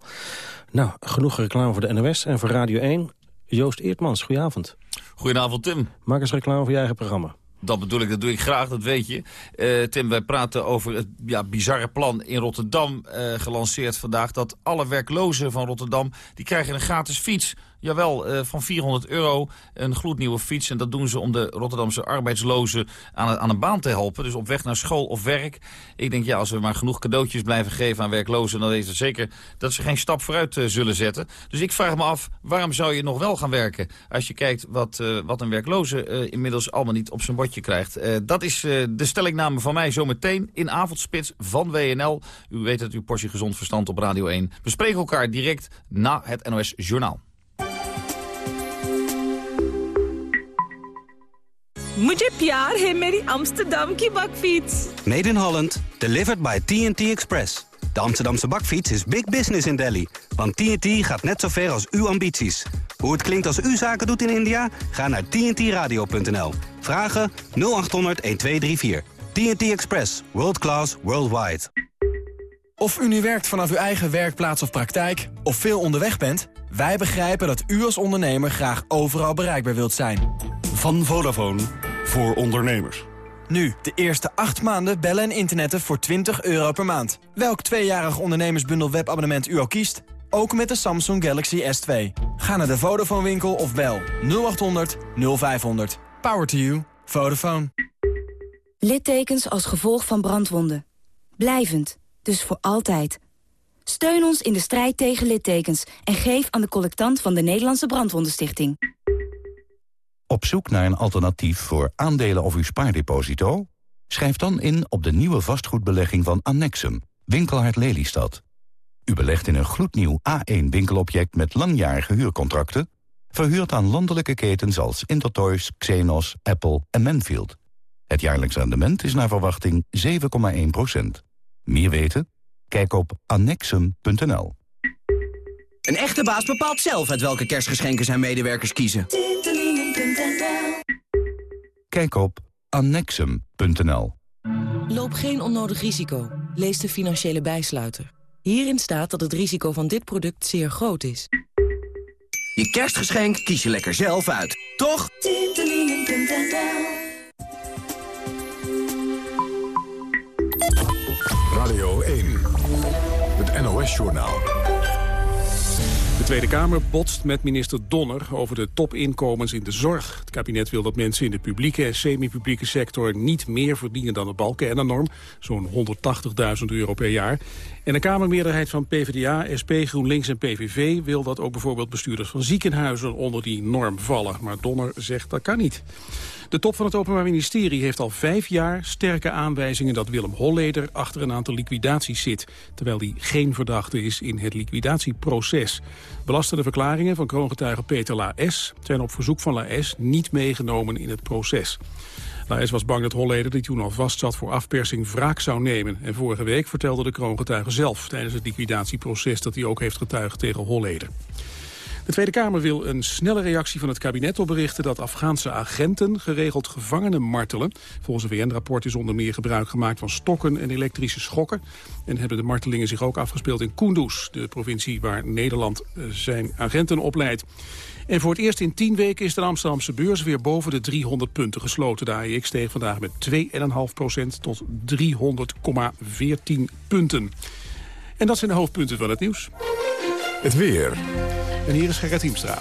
Nou, genoeg reclame voor de NOS en voor Radio 1. Joost Eertmans, goedenavond. Goedenavond, Tim. Maak eens reclame voor je eigen programma. Dat bedoel ik, dat doe ik graag, dat weet je. Eh, Tim, wij praten over het ja, bizarre plan in Rotterdam, eh, gelanceerd vandaag... dat alle werklozen van Rotterdam, die krijgen een gratis fiets. Jawel, eh, van 400 euro, een gloednieuwe fiets. En dat doen ze om de Rotterdamse arbeidslozen aan, aan een baan te helpen. Dus op weg naar school of werk. Ik denk, ja, als we maar genoeg cadeautjes blijven geven aan werklozen... dan weet het zeker dat ze geen stap vooruit eh, zullen zetten. Dus ik vraag me af, waarom zou je nog wel gaan werken? Als je kijkt wat, eh, wat een werkloze inmiddels allemaal niet op zijn bordje krijgt. Dat is de stellingname van mij zometeen in Avondspits van WNL. U weet het, uw portie gezond verstand op Radio 1. We spreken elkaar direct na het NOS Journaal. मुझे प्यार है मेरी अम्स्टरडम की बकफीट्स Made in Holland, delivered by TNT Express. De Amsterdamse bakfiets is big business in Delhi. Want TNT gaat net zo ver als uw ambities. Hoe het klinkt als u zaken doet in India? Ga naar tntradio.nl. Vragen 0800 1234. TNT Express. World class, worldwide. Of u nu werkt vanaf uw eigen werkplaats of praktijk, of veel onderweg bent... wij begrijpen dat u als ondernemer graag overal bereikbaar wilt zijn. Van Vodafone voor ondernemers. Nu, de eerste 8 maanden bellen en internetten voor 20 euro per maand. Welk tweejarig ondernemersbundel webabonnement u ook kiest... ook met de Samsung Galaxy S2. Ga naar de Vodafone winkel of bel 0800 0500. Power to you. Vodafone. Littekens als gevolg van brandwonden. Blijvend, dus voor altijd. Steun ons in de strijd tegen littekens... en geef aan de collectant van de Nederlandse Brandwondenstichting. Op zoek naar een alternatief voor aandelen of uw spaardeposito? Schrijf dan in op de nieuwe vastgoedbelegging van Annexum, Winkelhart Lelystad. U belegt in een gloednieuw A1-winkelobject met langjarige huurcontracten... verhuurd aan landelijke ketens als Intertoys, Xenos, Apple en Manfield. Het jaarlijks rendement is naar verwachting 7,1% Meer weten? Kijk op annexum.nl. Een echte baas bepaalt zelf uit welke kerstgeschenken zijn medewerkers kiezen. Kijk op annexum.nl. Loop geen onnodig risico. Lees de financiële bijsluiter. Hierin staat dat het risico van dit product zeer groot is. Je kerstgeschenk kies je lekker zelf uit, toch? Radio 1, het NOS-journaal. De Tweede Kamer botst met minister Donner over de topinkomens in de zorg. Het kabinet wil dat mensen in de publieke en semi-publieke sector niet meer verdienen dan de balkennorm, zo'n 180.000 euro per jaar. En een Kamermeerderheid van PvdA, SP, GroenLinks en PVV wil dat ook bijvoorbeeld bestuurders van ziekenhuizen onder die norm vallen. Maar Donner zegt dat kan niet. De top van het Openbaar Ministerie heeft al vijf jaar sterke aanwijzingen dat Willem Holleder achter een aantal liquidaties zit, terwijl hij geen verdachte is in het liquidatieproces. Belastende verklaringen van kroongetuige Peter Laes zijn op verzoek van Laes niet meegenomen in het proces. Laes was bang dat Holleder, die toen al vast zat voor afpersing, wraak zou nemen. En vorige week vertelde de kroongetuige zelf tijdens het liquidatieproces dat hij ook heeft getuigd tegen Holleder. De Tweede Kamer wil een snelle reactie van het kabinet op berichten dat Afghaanse agenten geregeld gevangenen martelen. Volgens een VN-rapport is onder meer gebruik gemaakt van stokken en elektrische schokken. En hebben de martelingen zich ook afgespeeld in Kunduz, de provincie waar Nederland eh, zijn agenten opleidt. En voor het eerst in tien weken is de Amsterdamse beurs weer boven de 300 punten gesloten. De AEX steeg vandaag met 2,5% tot 300,14 punten. En dat zijn de hoofdpunten van het nieuws. Het weer. En hier is Gerrit Hiemstra.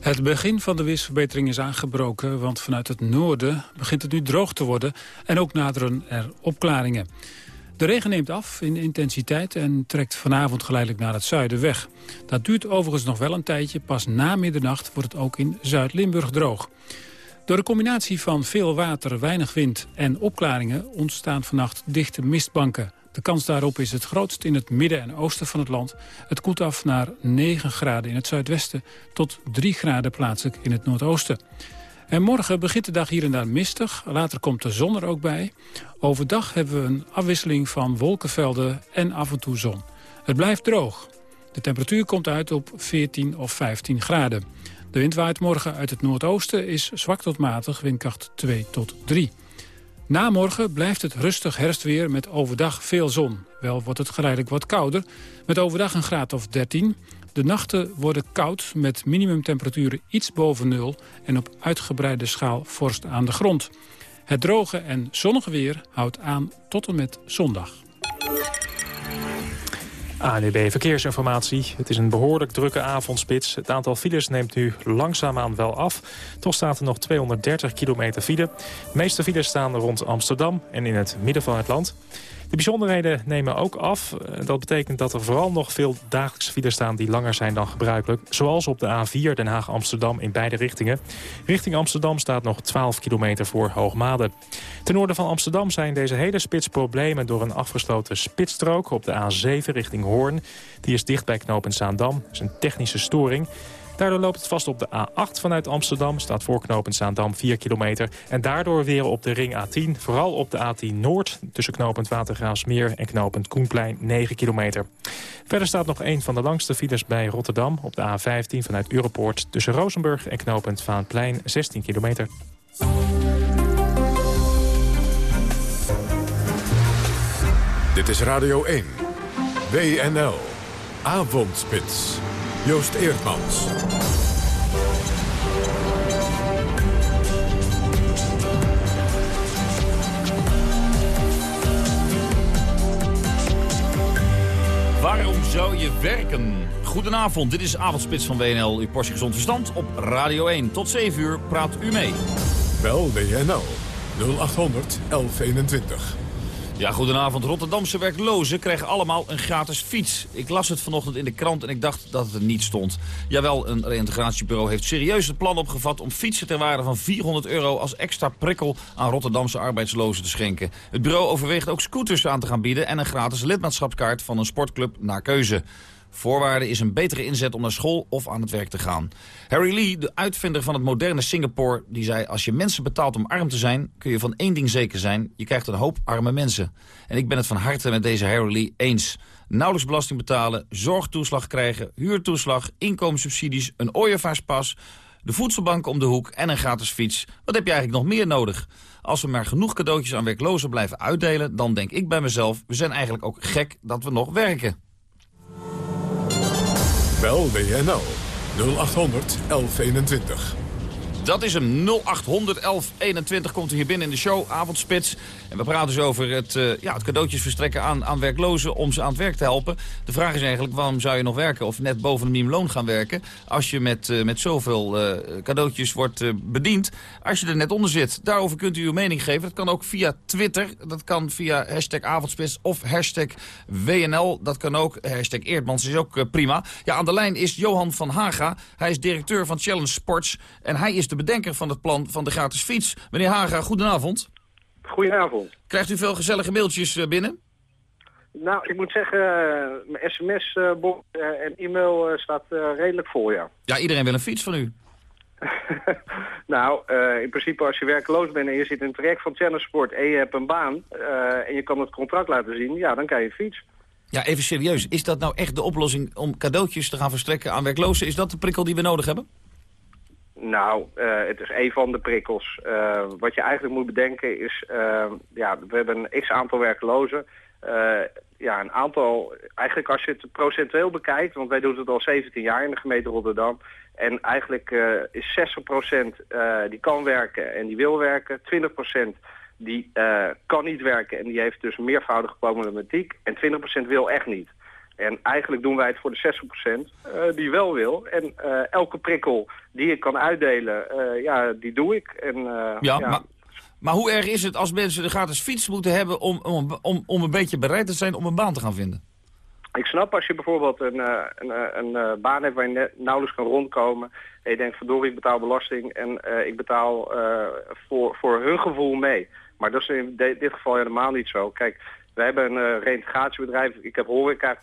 Het begin van de weersverbetering is aangebroken, want vanuit het noorden begint het nu droog te worden en ook naderen er opklaringen. De regen neemt af in intensiteit en trekt vanavond geleidelijk naar het zuiden weg. Dat duurt overigens nog wel een tijdje, pas na middernacht wordt het ook in Zuid-Limburg droog. Door de combinatie van veel water, weinig wind en opklaringen ontstaan vannacht dichte mistbanken. De kans daarop is het grootst in het midden en oosten van het land. Het koelt af naar 9 graden in het zuidwesten tot 3 graden plaatselijk in het noordoosten. En morgen begint de dag hier en daar mistig. Later komt de zon er ook bij. Overdag hebben we een afwisseling van wolkenvelden en af en toe zon. Het blijft droog. De temperatuur komt uit op 14 of 15 graden. De wind waait morgen uit het noordoosten, is zwak tot matig, windkracht 2 tot 3. Na morgen blijft het rustig herfstweer met overdag veel zon. Wel wordt het geleidelijk wat kouder, met overdag een graad of 13. De nachten worden koud met minimumtemperaturen iets boven nul... en op uitgebreide schaal vorst aan de grond. Het droge en zonnige weer houdt aan tot en met zondag. ANUB Verkeersinformatie. Het is een behoorlijk drukke avondspits. Het aantal files neemt nu langzaamaan wel af. Toch staat er nog 230 kilometer file. De meeste files staan rond Amsterdam en in het midden van het land. De bijzonderheden nemen ook af. Eh, dat betekent dat er vooral nog veel dagelijkse files staan die langer zijn dan gebruikelijk. Zoals op de A4 Den Haag-Amsterdam in beide richtingen. Richting Amsterdam staat nog 12 kilometer voor Hoogmade. Ten noorden van Amsterdam zijn deze hele spits problemen door een afgesloten spitsstrook op de A7 richting Hoorn. Die is dicht bij knooppunt Zaandam. Dat is een technische storing. Daardoor loopt het vast op de A8 vanuit Amsterdam. Staat voorknopend Zaandam 4 kilometer. En daardoor weer op de ring A10. Vooral op de A10 Noord tussen knopend Watergraafsmeer en knopend Koenplein 9 kilometer. Verder staat nog een van de langste files bij Rotterdam op de A15 vanuit Europoort tussen Rozenburg en knopend Vaanplein 16 kilometer. Dit is Radio 1. WNL. Avondspits. Joost Eerdmans. Waarom zou je werken? Goedenavond, dit is Avondspits van WNL, uw portie gezond verstand op Radio 1. Tot 7 uur praat u mee. Bel WNL 0800 1121. Ja, goedenavond. Rotterdamse werklozen krijgen allemaal een gratis fiets. Ik las het vanochtend in de krant en ik dacht dat het er niet stond. Jawel, een reïntegratiebureau heeft serieus het plan opgevat... om fietsen ter waarde van 400 euro als extra prikkel aan Rotterdamse arbeidslozen te schenken. Het bureau overweegt ook scooters aan te gaan bieden... en een gratis lidmaatschapskaart van een sportclub naar keuze. Voorwaarde is een betere inzet om naar school of aan het werk te gaan. Harry Lee, de uitvinder van het moderne Singapore, die zei... als je mensen betaalt om arm te zijn, kun je van één ding zeker zijn. Je krijgt een hoop arme mensen. En ik ben het van harte met deze Harry Lee eens. Nauwelijks belasting betalen, zorgtoeslag krijgen, huurtoeslag, inkomenssubsidies... een ooievaarspas, de voedselbank om de hoek en een gratis fiets. Wat heb je eigenlijk nog meer nodig? Als we maar genoeg cadeautjes aan werklozen blijven uitdelen... dan denk ik bij mezelf, we zijn eigenlijk ook gek dat we nog werken. Bel WNL 0800 1121. Dat is hem. 0800 1121 komt hier binnen in de show, Avondspits. We praten dus over het, uh, ja, het cadeautjes verstrekken aan, aan werklozen om ze aan het werk te helpen. De vraag is eigenlijk, waarom zou je nog werken of net boven een minimumloon gaan werken... als je met, uh, met zoveel uh, cadeautjes wordt bediend, als je er net onder zit. Daarover kunt u uw mening geven. Dat kan ook via Twitter, dat kan via hashtag Avondspits of hashtag WNL. Dat kan ook, hashtag Eerdmans is ook prima. Ja, aan de lijn is Johan van Haga. Hij is directeur van Challenge Sports en hij is de bedenker van het plan van de gratis fiets. Meneer Haga, goedenavond. Goedenavond. Krijgt u veel gezellige mailtjes binnen? Nou, ik moet zeggen, mijn sms-bot en e-mail staat redelijk vol, ja. Ja, iedereen wil een fiets van u. [laughs] nou, uh, in principe als je werkloos bent en je zit in het traject van Challenge en je hebt een baan uh, en je kan het contract laten zien, ja, dan krijg je een fiets. Ja, even serieus. Is dat nou echt de oplossing om cadeautjes te gaan verstrekken aan werklozen? Is dat de prikkel die we nodig hebben? Nou, uh, het is een van de prikkels. Uh, wat je eigenlijk moet bedenken is, uh, ja, we hebben een x-aantal werklozen. ja, een aantal, eigenlijk als je het procentueel bekijkt, want wij doen het al 17 jaar in de gemeente Rotterdam. En eigenlijk is 60% die kan werken en die wil werken, 20% die kan niet werken en die heeft dus meervoudige problematiek en 20% wil echt niet. En eigenlijk doen wij het voor de 60% uh, die wel wil. En uh, elke prikkel die ik kan uitdelen, uh, ja, die doe ik. En, ja, ja. Maar, maar hoe erg is het als mensen de gratis fiets moeten hebben... Om, om, om, om een beetje bereid te zijn om een baan te gaan vinden? Ik snap als je bijvoorbeeld een, een, een, een baan hebt waar je nauwelijks kan rondkomen... en je denkt, verdorie, ik betaal belasting en ik betaal voor, voor hun gevoel mee. Maar dat is in dit geval helemaal niet zo. Kijk, wij hebben een uh, reïntegratiebedrijf. Ik heb horeca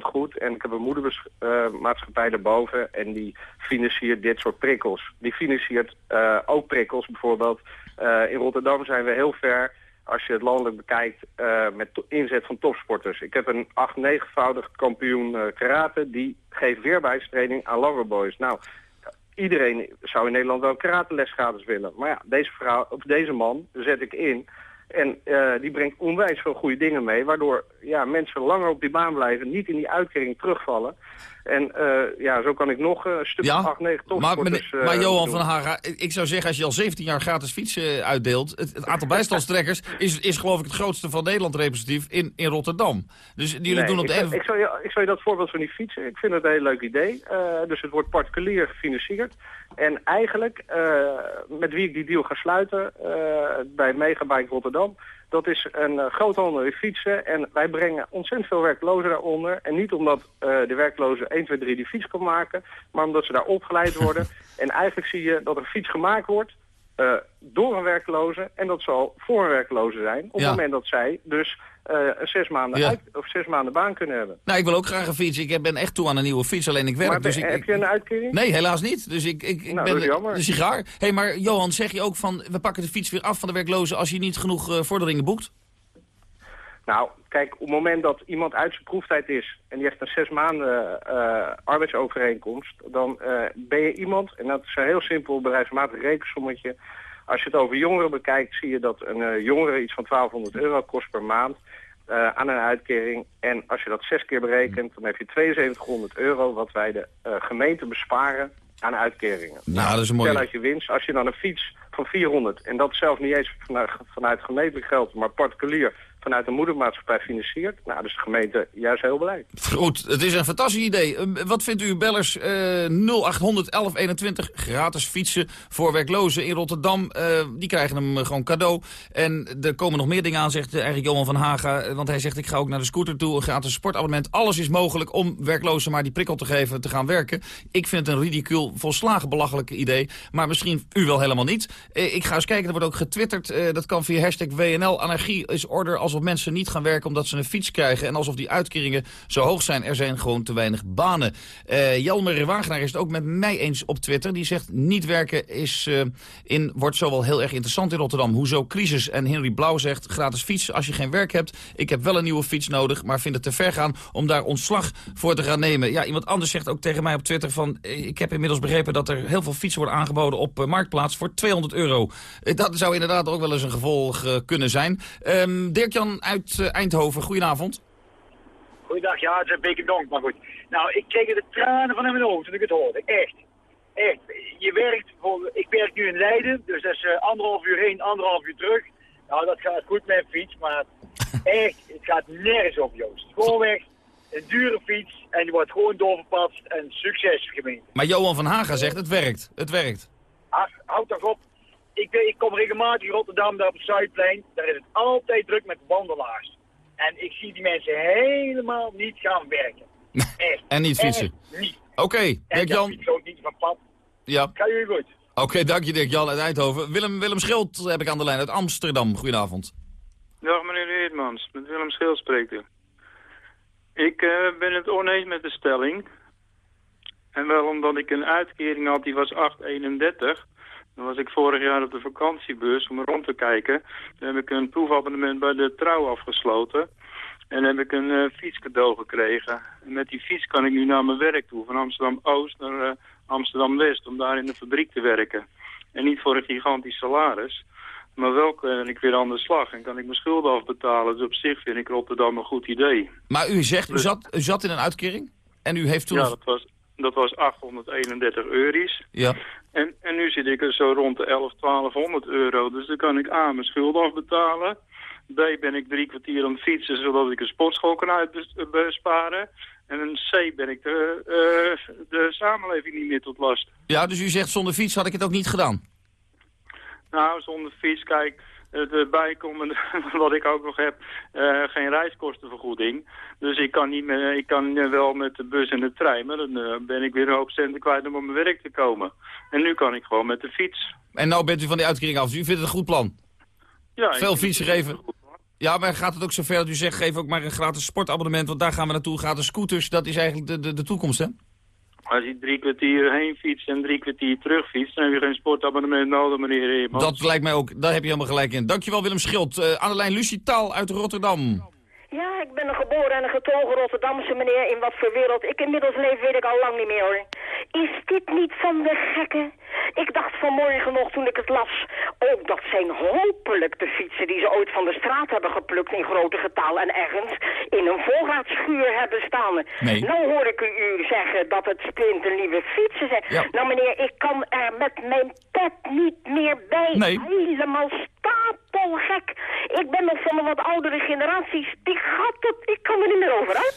goed en ik heb een moedermaatschappij uh, daarboven. En die financiert dit soort prikkels. Die financiert uh, ook prikkels. Bijvoorbeeld in Rotterdam zijn we heel ver als je het landelijk bekijkt met inzet van topsporters. Ik heb een 8-9-voudig kampioen karate. Die geeft weerbaarheidstraining aan loverboys. Nou, iedereen zou in Nederland wel karateles gratis willen. Maar ja, deze, vrouw, of deze man zet ik in en uh, die brengt onwijs veel goede dingen mee, waardoor ja, mensen langer op die baan blijven, niet in die uitkering terugvallen. En uh, ja, zo kan ik nog een stuk ja, 8, 9 topsporters... Maar, maar Johan van Haga, ik zou zeggen, als je al 17 jaar gratis fietsen uitdeelt... het, het aantal bijstandstrekkers is, is geloof ik het grootste van Nederland representatief in, in Rotterdam. Dus jullie nee, doen op de... Ik, ik, zou je, ik zou je dat voorbeeld van die fietsen, ik vind het een heel leuk idee. Uh, dus het wordt particulier gefinancierd. En eigenlijk, uh, met wie ik die deal ga sluiten, bij Megabike Rotterdam... Dat is een uh, groothandel in fietsen en wij brengen ontzettend veel werklozen daaronder. En niet omdat uh, de werkloze 1, 2, 3 die fiets kan maken, maar omdat ze daar opgeleid worden. [laughs] en eigenlijk zie je dat er fiets gemaakt wordt eh, door een werkloze en dat zal voor een werkloze zijn. Op Ja. het moment dat zij dus een zes maanden, Ja. uit, of zes maanden baan kunnen hebben. Nou, ik wil ook graag een fiets. Ik ben echt toe aan een nieuwe fiets, alleen ik werk. maar dus ben- ik, heb je een uitkering? Nee, helaas niet. Dus ik, ik, ik Nou, ben dat is jammer. de sigaar. hey, maar Johan, zeg je ook van, we pakken de fiets weer af van de werklozen als je niet genoeg eh, vorderingen boekt? Nou, kijk, op het moment dat iemand uit zijn proeftijd is... en die heeft een zes maanden eh, arbeidsovereenkomst... dan eh, ben je iemand, en dat is een heel simpel bedrijfsmatig rekensommetje... als je het over jongeren bekijkt, zie je dat een eh, jongere iets van 1200 euro kost per maand... aan een uitkering. En als je dat zes keer berekent, dan heb je 7200 euro... wat wij de gemeente besparen aan uitkeringen. Nou, dat is een mooie- Tel uit je winst. Als je dan een fiets van 400, en dat zelf niet eens vanuit, vanuit gemeentelijk geld... maar particulier vanuit een moedermaatschappij financiert... nou, dus de gemeente juist heel blij. Goed, het is een fantastisch idee. Eh, wat vindt u, bellers? eh 0800 1121, gratis fietsen voor werklozen in Rotterdam. Eh, die krijgen hem gewoon cadeau. En er komen nog meer dingen aan, zegt eigenlijk Johan van Haga. eh, Want hij zegt, ik ga ook naar de scooter toe, een gratis sportabonnement. Alles is mogelijk om werklozen maar die prikkel te geven, te gaan werken. Ik vind het een ridicuul, volslagen belachelijk idee. Maar misschien u wel helemaal niet. Eh, ik ga eens kijken, er wordt ook getwitterd. dat kan via hashtag WNL. Anarchie is order alsof mensen niet gaan werken omdat ze een fiets krijgen. En alsof die uitkeringen zo hoog zijn. Er zijn gewoon te weinig banen. Eh Jelmer Wagenaar is het ook met mij eens op Twitter. Die zegt niet werken is, eh, in, wordt zo wel heel erg interessant in Rotterdam. Hoezo crisis? En Henry Blauw zegt gratis fiets als je geen werk hebt. Ik heb wel een nieuwe fiets nodig, maar vind het te ver gaan om daar ontslag voor te gaan nemen. Ja, iemand anders zegt ook tegen mij op Twitter van... eh, ik heb inmiddels begrepen dat er heel veel fietsen worden aangeboden op Marktplaats voor 200 euro. Dat zou inderdaad ook wel eens een gevolg kunnen zijn. Ehm Dirk-Jan uit eh, Eindhoven, goedenavond. Goeiedag, ja, het is een beetje donk, maar goed. Nou, ik kreeg de tranen van in mijn ogen toen ik het hoorde. Echt. Echt. Je werkt voor, ik werk nu in Leiden, dus dat is eh, anderhalf uur heen, anderhalf uur terug. Nou, dat gaat goed met een fiets, maar [laughs] echt, het gaat nergens op, Joost. Gewoonweg, een dure fiets en je wordt gewoon doorverpatst en succes, gemeente. Maar Johan van Haga zegt het werkt. Het werkt. Ach, houd toch op. Ik, weet- ik kom regelmatig in Rotterdam, daar op het Zuidplein. Daar is het altijd druk met wandelaars. En ik zie die mensen helemaal niet gaan werken. [laughs] Echt. En niet fietsen. Oké, En dat Dirk-Jan. fiets ook niet van pad. Ja. Ga jullie goed. Oké, dank je Dirk-Jan uit Eindhoven. Willem, Willem Schild heb ik aan de lijn uit Amsterdam. Goedenavond. Dag meneer Eertmans, met Willem Schil spreekt u. Ik eh, ben het oneens met de stelling. En wel omdat ik een uitkering had, die was 8,31. Dan was ik vorig jaar op de vakantiebeurs om rond te kijken. Toen heb ik een proefabonnement bij de Trouw afgesloten. En heb ik een fiets cadeau gekregen. En met die fiets kan ik nu naar mijn werk toe. Van Amsterdam-Oost naar eh, Amsterdam-West. Om daar in de fabriek te werken. En niet voor een gigantisch salaris. Maar wel kan ik weer aan de slag en kan ik mijn schulden afbetalen. Dus op zich vind ik Rotterdam een goed idee. Maar u zegt, u zat, u zat in een uitkering? En u heeft toen... Ja, dat was, dat was 831 euro's. Ja. En, en nu zit ik er zo rond de 11, 1200 euro. Dus dan kan ik A, mijn schulden afbetalen. B, ben ik drie kwartier aan het fietsen, zodat ik een sportschool kan uitbesparen. En een C, ben ik de, eh, de samenleving niet meer tot last. Ja, dus u zegt zonder fiets had ik het ook niet gedaan. Nou, zonder fiets, kijk, het eh, bijkomende, [laughs] wat ik ook nog heb, eh, geen reiskostenvergoeding. Dus ik kan, niet meer, ik kan wel met de bus en de trein, maar dan eh, ben ik weer een hoop centen kwijt om op mijn werk te komen. En nu kan ik gewoon met de fiets. En nou bent u van die uitkering af. Dus u vindt het een goed plan? Ja, Veel fietsen geven. Ja, maar gaat het ook zover dat u zegt, geef ook maar een gratis sportabonnement, want daar gaan we naartoe, gratis scooters. Dat is eigenlijk de, de, de toekomst, hè? Als je drie kwartier heen fietst en drie kwartier terug fietst, dan heb je geen sportabonnement nodig, meneer Heermans. Dat lijkt mij ook, daar heb je helemaal gelijk in. Dankjewel Willem Schild. Eh, de lijn Lucie Taal uit Rotterdam. Ja, ik ben een geboren en een getogen Rotterdamse meneer. In wat voor wereld ik inmiddels leef, weet ik al lang niet meer hoor. Is dit niet van de gekken? Ik dacht vanmorgen nog toen ik het las. Oh, dat zijn hopelijk de fietsen die ze ooit van de straat hebben geplukt in grote getal en ergens in een voorraadschuur hebben staan. Nee. Nou hoor ik u zeggen dat het splinternieuwe fietsen zijn. Ja. Nou meneer, ik kan er met mijn pet niet meer bij. Nee. Helemaal stapelgek. Ik ben nog van de wat oudere generaties. Die gaat ik kan er niet meer over uit.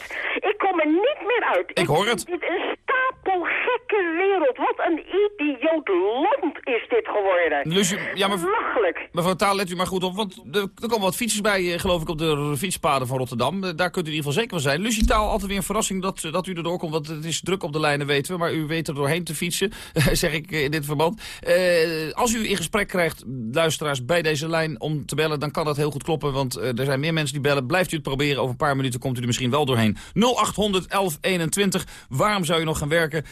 Ik kom er niet meer uit. Ik hoor het. Dit is een stapelgekke wereld. Wat een idioot land is dit geworden. Lucie, ja, maar, Lachelijk. mevrouw Taal, let u maar goed op, want er, komen wat fietsers bij, eh, geloof ik, op de fietspaden van Rotterdam. Eh, Daar kunt u in ieder geval zeker van zijn. Lucie Taal, altijd weer een verrassing dat, dat u erdoor komt, want het is druk op de lijnen, weten we. Maar u weet er doorheen te fietsen, [laughs] zeg ik eh, in dit verband. Eh, als u in gesprek krijgt, luisteraars, bij deze lijn om te bellen, dan kan dat heel goed kloppen. Want eh, er zijn meer mensen die bellen. Blijft u het proberen, over een paar minuten komt u er misschien wel doorheen. 0800 1121, waarom zou je nog gaan werken?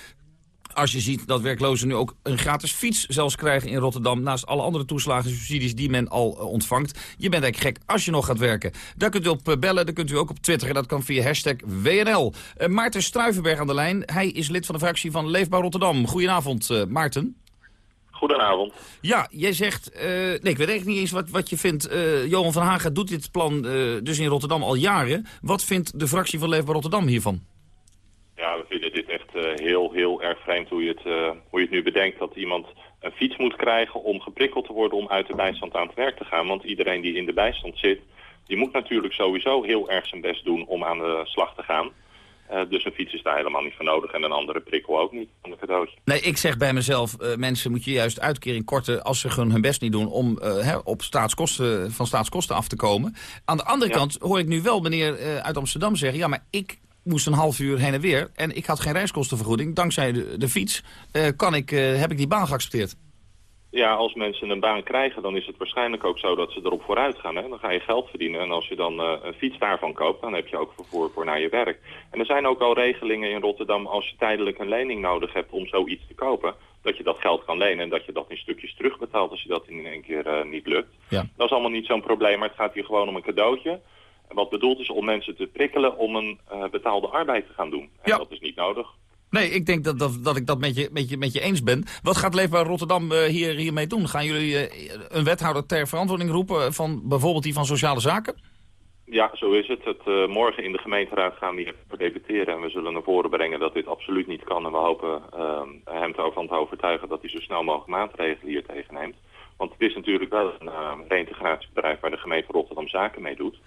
Als je ziet dat werklozen nu ook een gratis fiets zelfs krijgen in Rotterdam... naast alle andere toeslagen en subsidies die men al eh, ontvangt. Je bent eigenlijk gek als je nog gaat werken. Daar kunt u op eh, bellen, daar kunt u ook op Twitter. En dat kan via hashtag WNL. Eh, Maarten Struivenberg aan de lijn. Hij is lid van de fractie van Leefbaar Rotterdam. Goedenavond, Maarten. Goedenavond. Ja, jij zegt... nee, ik weet eigenlijk niet eens wat, wat je vindt. Johan van Haga doet dit plan dus in Rotterdam al jaren. Wat vindt de fractie van Leefbaar Rotterdam hiervan? Ja, we vinden dit heel, heel erg vreemd hoe je, het, eh, hoe je het nu bedenkt dat iemand een fiets moet krijgen om geprikkeld te worden om uit de bijstand aan het werk te gaan. Want iedereen die in de bijstand zit, die moet natuurlijk sowieso heel erg zijn best doen om aan de slag te gaan. Eh, dus een fiets is daar helemaal niet voor nodig en een andere prikkel ook niet, een cadeautje. Nee, ik zeg bij mezelf, eh, mensen moet je juist uitkering korten als ze hun best niet doen om eh, hè, op staatskosten, van staatskosten af te komen. Aan de andere kant hoor ik nu wel meneer eh, uit Amsterdam zeggen, ja maar ik moest een half uur heen en weer en ik had geen reiskostenvergoeding. Dankzij de, de fiets eh, kan ik, eh, heb ik die baan geaccepteerd. Ja, als mensen een baan krijgen, dan is het waarschijnlijk ook zo dat ze erop vooruit gaan. Hè? Dan ga je geld verdienen en als je dan eh, een fiets daarvan koopt, dan heb je ook vervoer voor naar je werk. En er zijn ook al regelingen in Rotterdam als je tijdelijk een lening nodig hebt om zoiets te kopen, dat je dat geld kan lenen en dat je dat in stukjes terugbetaalt als je dat in één keer niet lukt. Ja. Dat is allemaal niet zo'n probleem, maar het gaat hier gewoon om een cadeautje. Wat bedoeld is om mensen te prikkelen om een eh, betaalde arbeid te gaan doen. En dat is niet nodig. Nee, ik denk dat, dat, dat ik dat met je, met, je, met je eens ben. Wat gaat Leefbaar Rotterdam eh, hier, hiermee doen? Gaan jullie eh, een wethouder ter verantwoording roepen van bijvoorbeeld die van Sociale Zaken? Ja, zo is het. het morgen in de gemeenteraad gaan we hierover debatteren. En we zullen naar voren brengen dat dit absoluut niet kan. En we hopen hem ervan te overtuigen dat hij zo snel mogelijk maatregelen hier tegen neemt. Want het is natuurlijk wel een uh, reïntegratiebedrijf waar de gemeente Rotterdam zaken mee doet.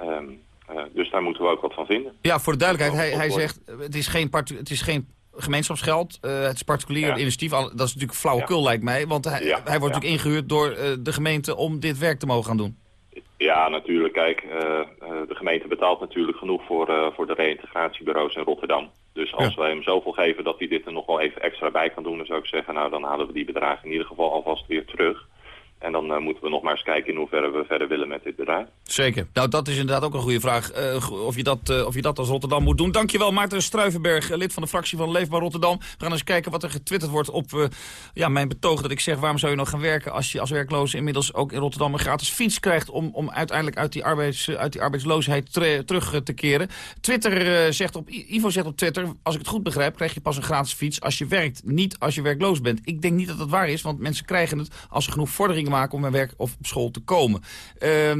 Um, dus daar moeten we ook wat van vinden. Ja, voor de duidelijkheid, hij, hij zegt het is geen, het is geen gemeenschapsgeld. Uh, het is particulier ja. initiatief. Dat is natuurlijk flauwekul ja. lijkt mij. Want hij, ja. hij wordt natuurlijk ingehuurd door uh, de gemeente om dit werk te mogen gaan doen. Ja, natuurlijk. Kijk, de gemeente betaalt natuurlijk genoeg voor, voor de reïntegratiebureaus in Rotterdam. Dus als wij hem zoveel geven dat hij dit er nog wel even extra bij kan doen... dan zou ik zeggen, nou dan halen we die bedragen in ieder geval alvast weer terug. En dan uh, moeten we nog maar eens kijken in hoeverre we verder willen met dit bedrijf. Zeker. Nou, dat is inderdaad ook een goede vraag. Uh, of, je dat, uh, of je dat als Rotterdam moet doen. Dankjewel, Maarten Struivenberg, lid van de fractie van Leefbaar Rotterdam. We gaan eens kijken wat er getwitterd wordt op ja, mijn betoog dat ik zeg... waarom zou je nog gaan werken als je als werkloze inmiddels ook in Rotterdam... een gratis fiets krijgt om, om uiteindelijk uit die, arbeids, uit die arbeidsloosheid terug te keren. Twitter zegt op, Ivo zegt op Twitter, als ik het goed begrijp... krijg je pas een gratis fiets als je werkt, niet als je werkloos bent. Ik denk niet dat dat waar is, want mensen krijgen het als ze genoeg vorderingen maken om naar werk of op school te komen. Uh,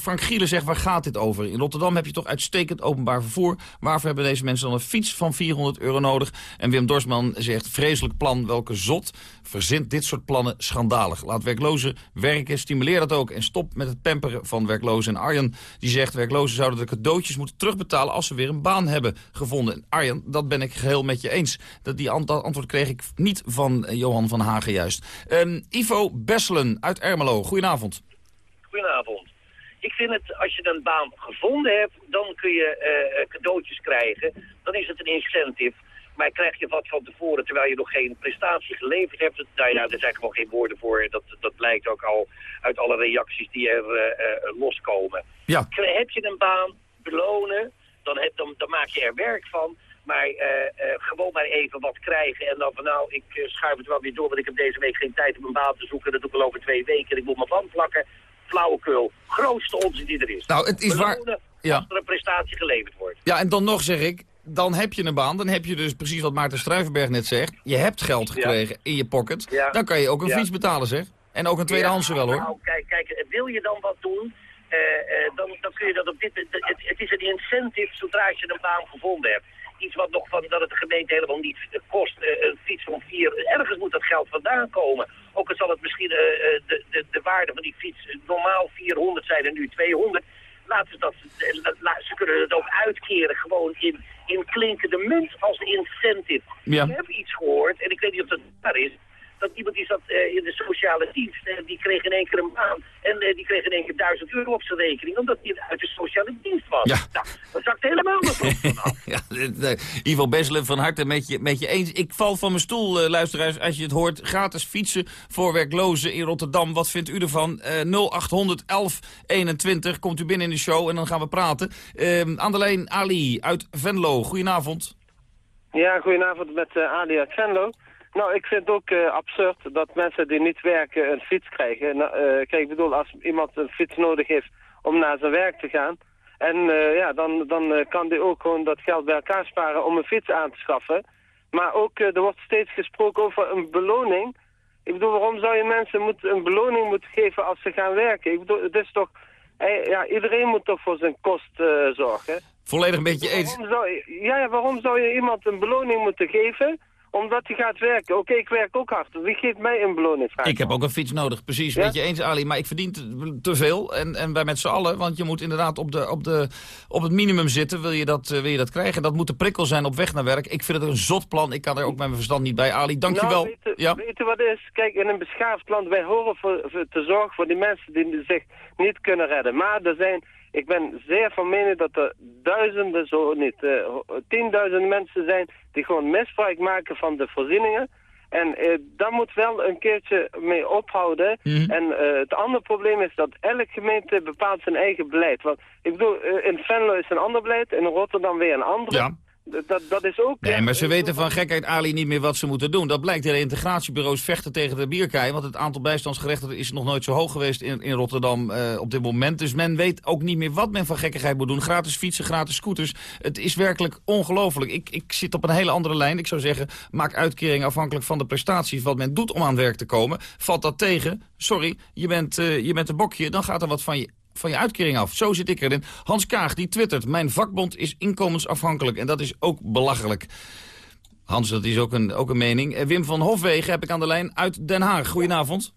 Frank Gielen zegt, waar gaat dit over? In Rotterdam heb je toch uitstekend openbaar vervoer. Waarvoor hebben deze mensen dan een fiets van 400 euro nodig? En Wim Dorsman zegt, vreselijk plan, welke zot verzint dit soort plannen schandalig. Laat werklozen werken, stimuleer dat ook en stop met het pamperen van werklozen. En Arjen die zegt, werklozen zouden de cadeautjes moeten terugbetalen als ze weer een baan hebben gevonden. En Arjen, dat ben ik geheel met je eens. Dat, die antwoord kreeg ik niet van Johan van Hagen juist. Um, Ivo Besselen uit Ermelo, goedenavond. Goedenavond. Ik vind het, als je een baan gevonden hebt, dan kun je uh, cadeautjes krijgen. Dan is het een incentive. Maar krijg je wat van tevoren terwijl je nog geen prestatie geleverd hebt? Nou ja, er zijn gewoon geen woorden voor. Dat, dat blijkt ook al uit alle reacties die er uh, loskomen. Ja. Heb je een baan, belonen, dan, heb, dan, dan maak je er werk van. Maar uh, uh, gewoon maar even wat krijgen en dan van nou, ik uh, schuif het wel weer door, want ik heb deze week geen tijd om een baan te zoeken. Dat doe ik al over twee weken en ik moet mijn van plakken. Flauwekul. Grootste onzin die er is. Nou, het is Belonen waar... Ja. als er een prestatie geleverd wordt. Ja, en dan nog zeg ik, dan heb je een baan. Dan heb je dus precies wat Maarten Struivenberg net zegt. Je hebt geld gekregen ja. in je pocket. Ja. Dan kan je ook een ja. fiets betalen, zeg. En ook een tweedehandse wel, hoor. Nou, kijk, kijk, wil je dan wat doen... Uh, uh, dan, dan kun je dat op dit... Het, het is een incentive zodra je een baan gevonden hebt iets wat nog van dat het de gemeente helemaal niet kost. Uh, een fiets van vier, ergens moet dat geld vandaan komen. Ook al zal het misschien uh, de, de, de waarde van die fiets normaal 400 zijn en nu 200. Laten ze dat, ze kunnen het ook uitkeren gewoon in, in klinkende munt als incentive. Ja. Ik heb iets gehoord, en ik weet niet of dat waar is, dat iemand die zat eh, in de sociale dienst en die kreeg in één keer een baan. En eh, die kreeg in één keer duizend euro op zijn rekening, omdat hij uit de sociale dienst was. Ja. Nou, dat zakt helemaal nog vanaf. [laughs] ja, eh, Ivo Besselen van harte met je, met je eens. Ik val van mijn stoel, eh, luisteraars, als je het hoort. Gratis fietsen voor werklozen in Rotterdam. Wat vindt u ervan? Eh 0800 1121 komt u binnen in de show en dan gaan we praten. Eh aan de lijn Ali uit Venlo. Goedenavond. Ja, goedenavond met uh, Ali uit Venlo. Nou, ik vind het ook uh, absurd dat mensen die niet werken een fiets krijgen. Nou, uh, kijk, ik bedoel, als iemand een fiets nodig heeft om naar zijn werk te gaan... en ja, dan, dan kan die ook gewoon dat geld bij elkaar sparen om een fiets aan te schaffen. Maar ook, er wordt steeds gesproken over een beloning. Ik bedoel, waarom zou je mensen moet, een beloning moeten geven als ze gaan werken? Ik bedoel, het is toch... Ja, iedereen moet toch voor zijn kost zorgen. Volledig een beetje eens. Waarom zou ja, waarom zou je iemand een beloning moeten geven omdat hij gaat werken? Oké, ik werk ook hard. Wie geeft mij een beloning? Ik heb ook een fiets nodig, precies. Ja? Weet je eens, Ali. Maar ik verdien te, te, veel. En, en wij met z'n allen. Want je moet inderdaad op, de, op, de, op het minimum zitten. Wil je, dat, uh, wil je dat krijgen? Dat moet de prikkel zijn op weg naar werk. Ik vind het een zot plan. Ik kan er ook met mijn verstand niet bij. Ali, dankjewel. Nou, weet, ja? weet je wat is? Kijk, in een beschaafd land, wij horen voor, voor, te zorgen voor die mensen die zich niet kunnen redden. Maar er zijn ik ben zeer van mening dat er duizenden, zo niet, uh, tienduizenden mensen zijn die gewoon misbruik maken van de voorzieningen. En uh, daar moet wel een keertje mee ophouden. Mm -hmm. En uh, het andere probleem is dat elke gemeente bepaalt zijn eigen beleid. Want ik bedoel, in Venlo is een ander beleid, in Rotterdam weer een ander. Ja. Dat, dat is ook... Nee, maar ze weten van gekheid Ali niet meer wat ze moeten doen. Dat blijkt. De integratiebureaus vechten tegen de bierkei. Want het aantal bijstandsgerechtigden is nog nooit zo hoog geweest in, in Rotterdam uh, op dit moment. Dus men weet ook niet meer wat men van gekkigheid moet doen. Gratis fietsen, gratis scooters. Het is werkelijk ongelooflijk. Ik, ik zit op een hele andere lijn. Ik zou zeggen, maak uitkering afhankelijk van de prestaties. Wat men doet om aan werk te komen. Valt dat tegen? Sorry, je bent, uh, je bent een bokje. Dan gaat er wat van je van je uitkering af. Zo zit ik erin. Hans Kaag die twittert, mijn vakbond is inkomensafhankelijk. En dat is ook belachelijk. Hans, dat is ook een, ook een mening. Uh, Wim van Hofwegen heb ik aan de lijn uit Den Haag. Goedenavond.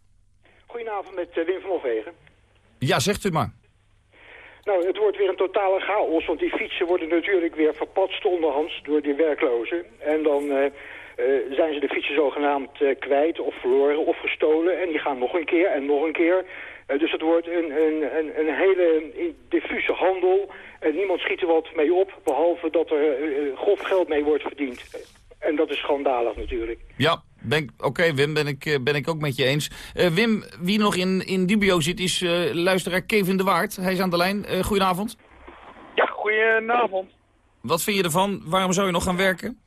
Goedenavond met uh, Wim van Hofwegen. Ja, zegt u maar. Nou, het wordt weer een totale chaos, want die fietsen worden natuurlijk weer verpatst onderhands door die werklozen. En dan uh, zijn ze de fietsen zogenaamd kwijt of verloren of gestolen. En die gaan nog een keer en nog een keer. Dus het wordt een, een, een, een hele diffuse handel. En niemand schiet er wat mee op, behalve dat er grof geld mee wordt verdiend. En dat is schandalig natuurlijk. Ja, oké okay, Wim, ben ik, ben ik ook met je eens. Uh, Wim, wie nog in, in dubio zit is luisteraar Kevin de Waard. Hij is aan de lijn. goedenavond. Ja, goedenavond. Wat vind je ervan? Waarom zou je nog gaan werken?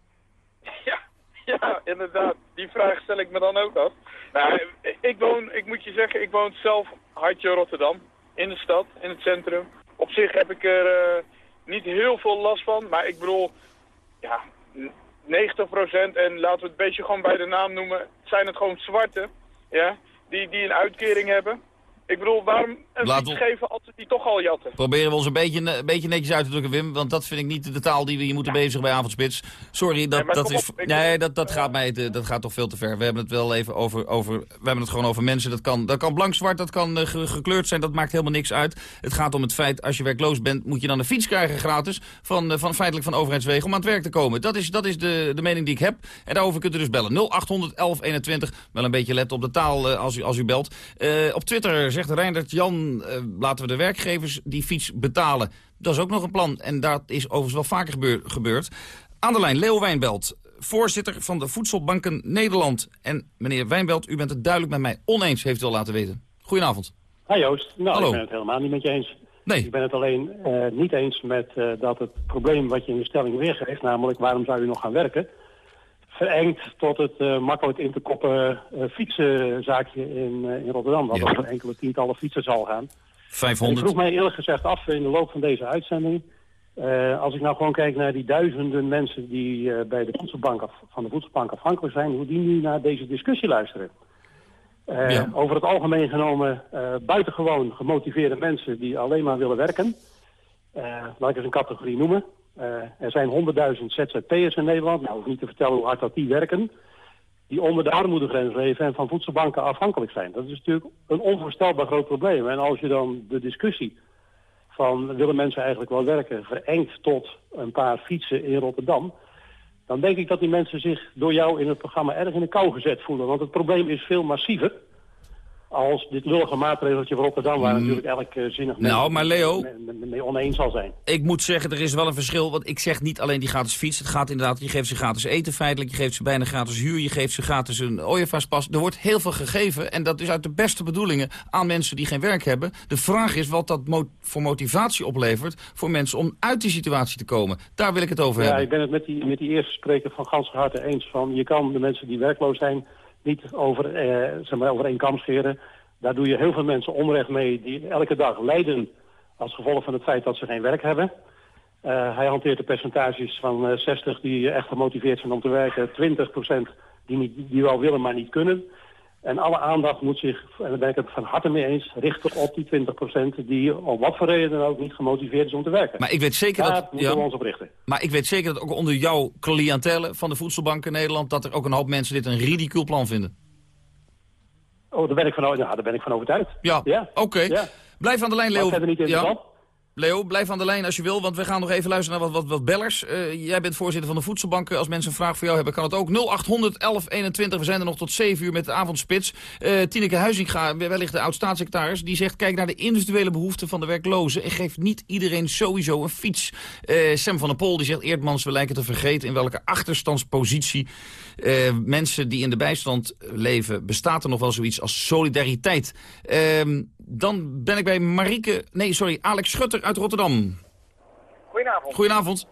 Ja, ja inderdaad. Die vraag stel ik me dan ook af. Nou, ik woon, ik moet je zeggen, ik woon zelf hartje Rotterdam. In de stad, in het centrum. Op zich heb ik er niet heel veel last van. Maar ik bedoel, ja, 90% en laten we het beetje gewoon bij de naam noemen. Zijn het gewoon zwarte, ja, die, die een uitkering hebben. Ik bedoel, waarom een Laat fiets geven als ze die toch al jatten? Proberen we ons een beetje, een beetje netjes uit te drukken, Wim. Want dat vind ik niet de taal die we hier moeten ja. bezigen bij Avondspits. Sorry, dat, nee, dat is... Op, nee, dat, dat, gaat mij, dat gaat toch veel te ver. We hebben het wel even over... over we hebben het gewoon over mensen. Dat kan, dat kan blank-zwart, dat kan uh, gekleurd zijn. Dat maakt helemaal niks uit. Het gaat om het feit, als je werkloos bent... moet je dan een fiets krijgen gratis van, uh, van feitelijk van overheidswegen... om aan het werk te komen. Dat is, dat is de, de mening die ik heb. En daarover kunt u dus bellen. 0800 1121. Wel een beetje letten op de taal uh, als, u, als u belt. op Twitter zegt Reindert Jan uh, laten we de werkgevers die fiets betalen. Dat is ook nog een plan. En dat is overigens wel vaker gebeur, gebeurd. Aan de lijn Leo Wijnbelt, voorzitter van de Voedselbanken Nederland. En meneer Wijnbelt, u bent het duidelijk met mij oneens, heeft u al laten weten. Goedenavond. Hi Joost. Nou, Hallo. ik ben het helemaal niet met je eens. Nee. Ik ben het alleen uh, niet eens met uh, dat het probleem wat je in de stelling weergeeft... namelijk waarom zou u nog gaan werken verengd tot het uh, makkelijk in te koppen uh, fietsenzaakje in, uh, in Rotterdam. Wat ja. over enkele tientallen fietsen zal gaan. 500. Ik vroeg mij eerlijk gezegd af in de loop van deze uitzending... als ik nou gewoon kijk naar die duizenden mensen die bij de voedselbank af, van de voedselbank afhankelijk zijn... hoe die nu naar deze discussie luisteren. Ja. Over het algemeen genomen buitengewoon gemotiveerde mensen die alleen maar willen werken. laat ik eens een categorie noemen. Uh, er zijn 100.000 ZZP'ers in Nederland. Nou, hoef niet te vertellen hoe hard dat die werken. Die onder de armoedegrens leven en van voedselbanken afhankelijk zijn. Dat is natuurlijk een onvoorstelbaar groot probleem. En als je dan de discussie van willen mensen eigenlijk wel werken... verengt tot een paar fietsen in Rotterdam... dan denk ik dat die mensen zich door jou in het programma erg in de kou gezet voelen. Want het probleem is veel massiever als dit lullige maatregeltje voor Rotterdam... waar Mm. natuurlijk elk uh, zinnig Nou, maar Leo- mee oneens zal zijn. Ik moet zeggen, er is wel een verschil. Want ik zeg niet alleen die gratis fiets. Het gaat inderdaad, je geeft ze gratis eten feitelijk. Je geeft ze bijna gratis huur. Je geeft ze gratis een ooievaarspas. Er wordt heel veel gegeven. En dat is uit de beste bedoelingen aan mensen die geen werk hebben. De vraag is wat dat mo voor motivatie oplevert voor mensen om uit die situatie te komen. Daar wil ik het over Ja, hebben. ik ben het met die, met die eerste spreker van ganse harte eens. Van, je kan de mensen die werkloos zijn niet over, eh, zeg maar, over één kam scheren. Daar doe je heel veel mensen onrecht mee die elke dag lijden als gevolg van het feit dat ze geen werk hebben. Uh, hij hanteert de percentages van uh, 60 die echt gemotiveerd zijn om te werken, 20 die, die wel willen maar niet kunnen. En alle aandacht moet zich, en daar ben ik het van harte mee eens, richten op die 20% die om wat voor reden dan ook niet gemotiveerd is om te werken. Maar ik weet zeker Daar dat... moeten we ons op richten. Maar ik weet zeker dat ook onder jouw cliëntele van de voedselbanken in Nederland... dat er ook een hoop mensen dit een ridicuul plan vinden. Oh, daar ben ik van, ja, daar ben ik van overtuigd. Ja, ja. oké. Ja. Blijf aan de lijn, Leo. niet interessant. Leo, blijf aan de lijn als je wil, want we gaan nog even luisteren naar wat, wat, wat bellers. Uh, jij bent voorzitter van de voedselbanken. Als mensen een vraag voor jou hebben, kan het ook. 0800 1121. We zijn er nog tot 7 uur met de avondspits. Uh, Tineke Huizinga, wellicht de oud-staatssecretaris, die zegt... kijk naar de individuele behoeften van de werklozen... en geef niet iedereen sowieso een fiets. Uh, Sam van der Pol die zegt... Eerdmans, we lijken te vergeten in welke achterstandspositie... mensen die in de bijstand leven... bestaat er nog wel zoiets als solidariteit. Ehm, dan ben ik bij Marieke... Nee, sorry, Alex Schutter uit Rotterdam. Goedenavond. Goedenavond.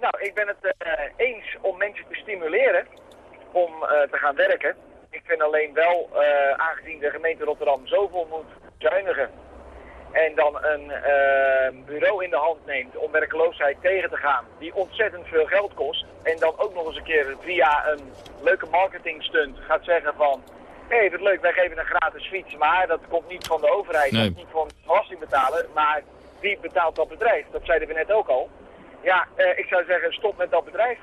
Nou, ik ben het uh, eens om mensen te stimuleren om uh, te gaan werken. Ik vind alleen wel, aangezien de gemeente Rotterdam zoveel moet zuinigen... en dan een bureau in de hand neemt om werkloosheid tegen te gaan... die ontzettend veel geld kost... en dan ook nog eens een keer via een leuke marketingstunt gaat zeggen van... Hé, hey, wat leuk, wij geven een gratis fiets, maar dat komt niet van de overheid, nee. dat is niet van belasting betalen, maar wie betaalt dat bedrijf? Dat zeiden we net ook al. Ja, eh, ik zou zeggen, stop met dat bedrijf.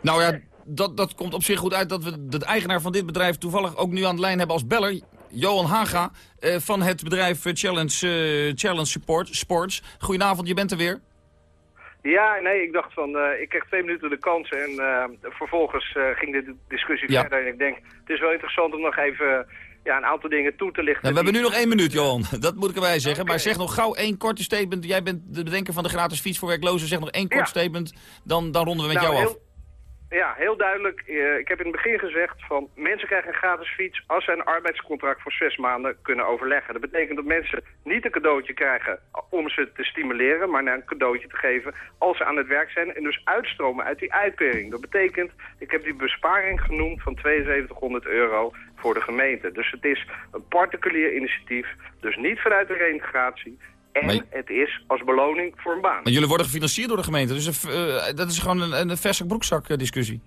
Nou ja, dat, dat komt op zich goed uit dat we de eigenaar van dit bedrijf toevallig ook nu aan de lijn hebben als beller. Johan Haga eh, van het bedrijf Challenge, uh, Challenge Support, Sports. Goedenavond, je bent er weer. Ja, nee, ik dacht van, uh, ik kreeg twee minuten de kans en uh, vervolgens uh, ging de discussie ja. verder. En ik denk, het is wel interessant om nog even ja, een aantal dingen toe te lichten. Nou, we hebben nu nog één minuut, Johan. [laughs] Dat moet ik erbij zeggen. Okay. Maar zeg nog gauw één korte statement. Jij bent de bedenker van de gratis fiets voor werklozen. Zeg nog één kort ja. statement, dan, dan ronden we met nou, jou heel, af. Ja, heel duidelijk. Uh, ik heb in het begin gezegd van mensen krijgen een gratis fiets als ze een arbeidscontract voor zes maanden kunnen overleggen. Dat betekent dat mensen niet een cadeautje krijgen om ze te stimuleren, maar een cadeautje te geven als ze aan het werk zijn en dus uitstromen uit die uitkering. Dat betekent, ik heb die besparing genoemd van 7200 euro voor de gemeente. Dus het is een particulier initiatief, dus niet vanuit de reintegratie. En maar... het is als beloning voor een baan. Maar jullie worden gefinancierd door de gemeente, dus uh, dat is gewoon een, een verse broekzak discussie.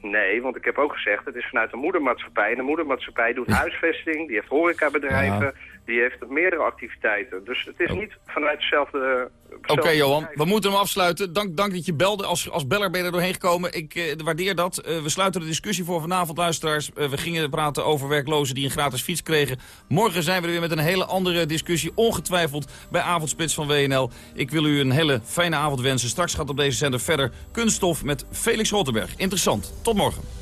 Nee, want ik heb ook gezegd, het is vanuit de moedermaatschappij. En de moedermaatschappij doet huisvesting, die heeft horecabedrijven, ja. Die heeft meerdere activiteiten. Dus het is oh. niet vanuit dezelfde... Oké okay, Johan, we moeten hem afsluiten. Dank, dank dat je belde. Als, als beller ben je er doorheen gekomen. Ik uh, waardeer dat. Uh, we sluiten de discussie voor vanavond, luisteraars. Uh, we gingen praten over werklozen die een gratis fiets kregen. Morgen zijn we er weer met een hele andere discussie. Ongetwijfeld bij Avondspits van WNL. Ik wil u een hele fijne avond wensen. Straks gaat op deze zender verder kunststof met Felix Rotterberg. Interessant. Tot morgen.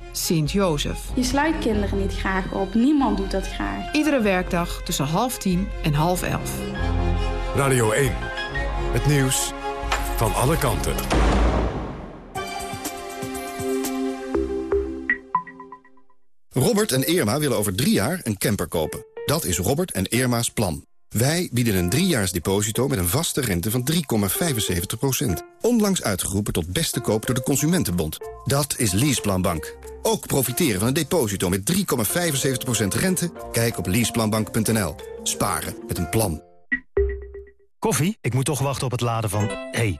Sint-Jozef. Je sluit kinderen niet graag op, niemand doet dat graag. Iedere werkdag tussen half tien en half elf. Radio 1, het nieuws van alle kanten. Robert en Irma willen over drie jaar een camper kopen. Dat is Robert en Irma's plan. Wij bieden een driejaars deposito met een vaste rente van 3,75%. Onlangs uitgeroepen tot beste koop door de Consumentenbond. Dat is Leaseplanbank. Ook profiteren van een deposito met 3,75% rente? Kijk op leaseplanbank.nl. Sparen met een plan. Koffie? Ik moet toch wachten op het laden van... hey,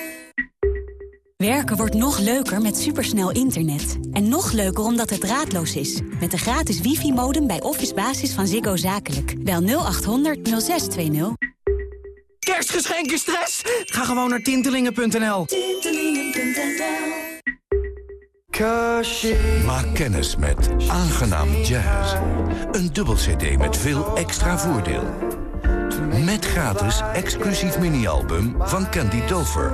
Werken wordt nog leuker met supersnel internet. En nog leuker omdat het draadloos is. Met de gratis wifi-modem bij Office Basis van Ziggo Zakelijk. Bel 0800 0620. Kerstgeschenken stress? Ga gewoon naar tintelingen.nl. Maak kennis met Aangenaam Jazz. Een dubbel cd met veel extra voordeel. Met gratis exclusief mini-album van Candy Dover.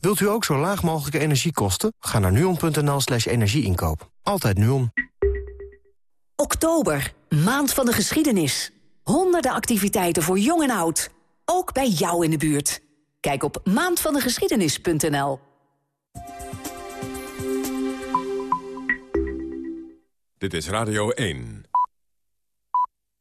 Wilt u ook zo laag mogelijke energiekosten? Ga naar nuon.nl slash energieinkoop. Altijd Nuon. Oktober, maand van de geschiedenis. Honderden activiteiten voor jong en oud. Ook bij jou in de buurt. Kijk op maandvandegeschiedenis.nl. Dit is Radio 1.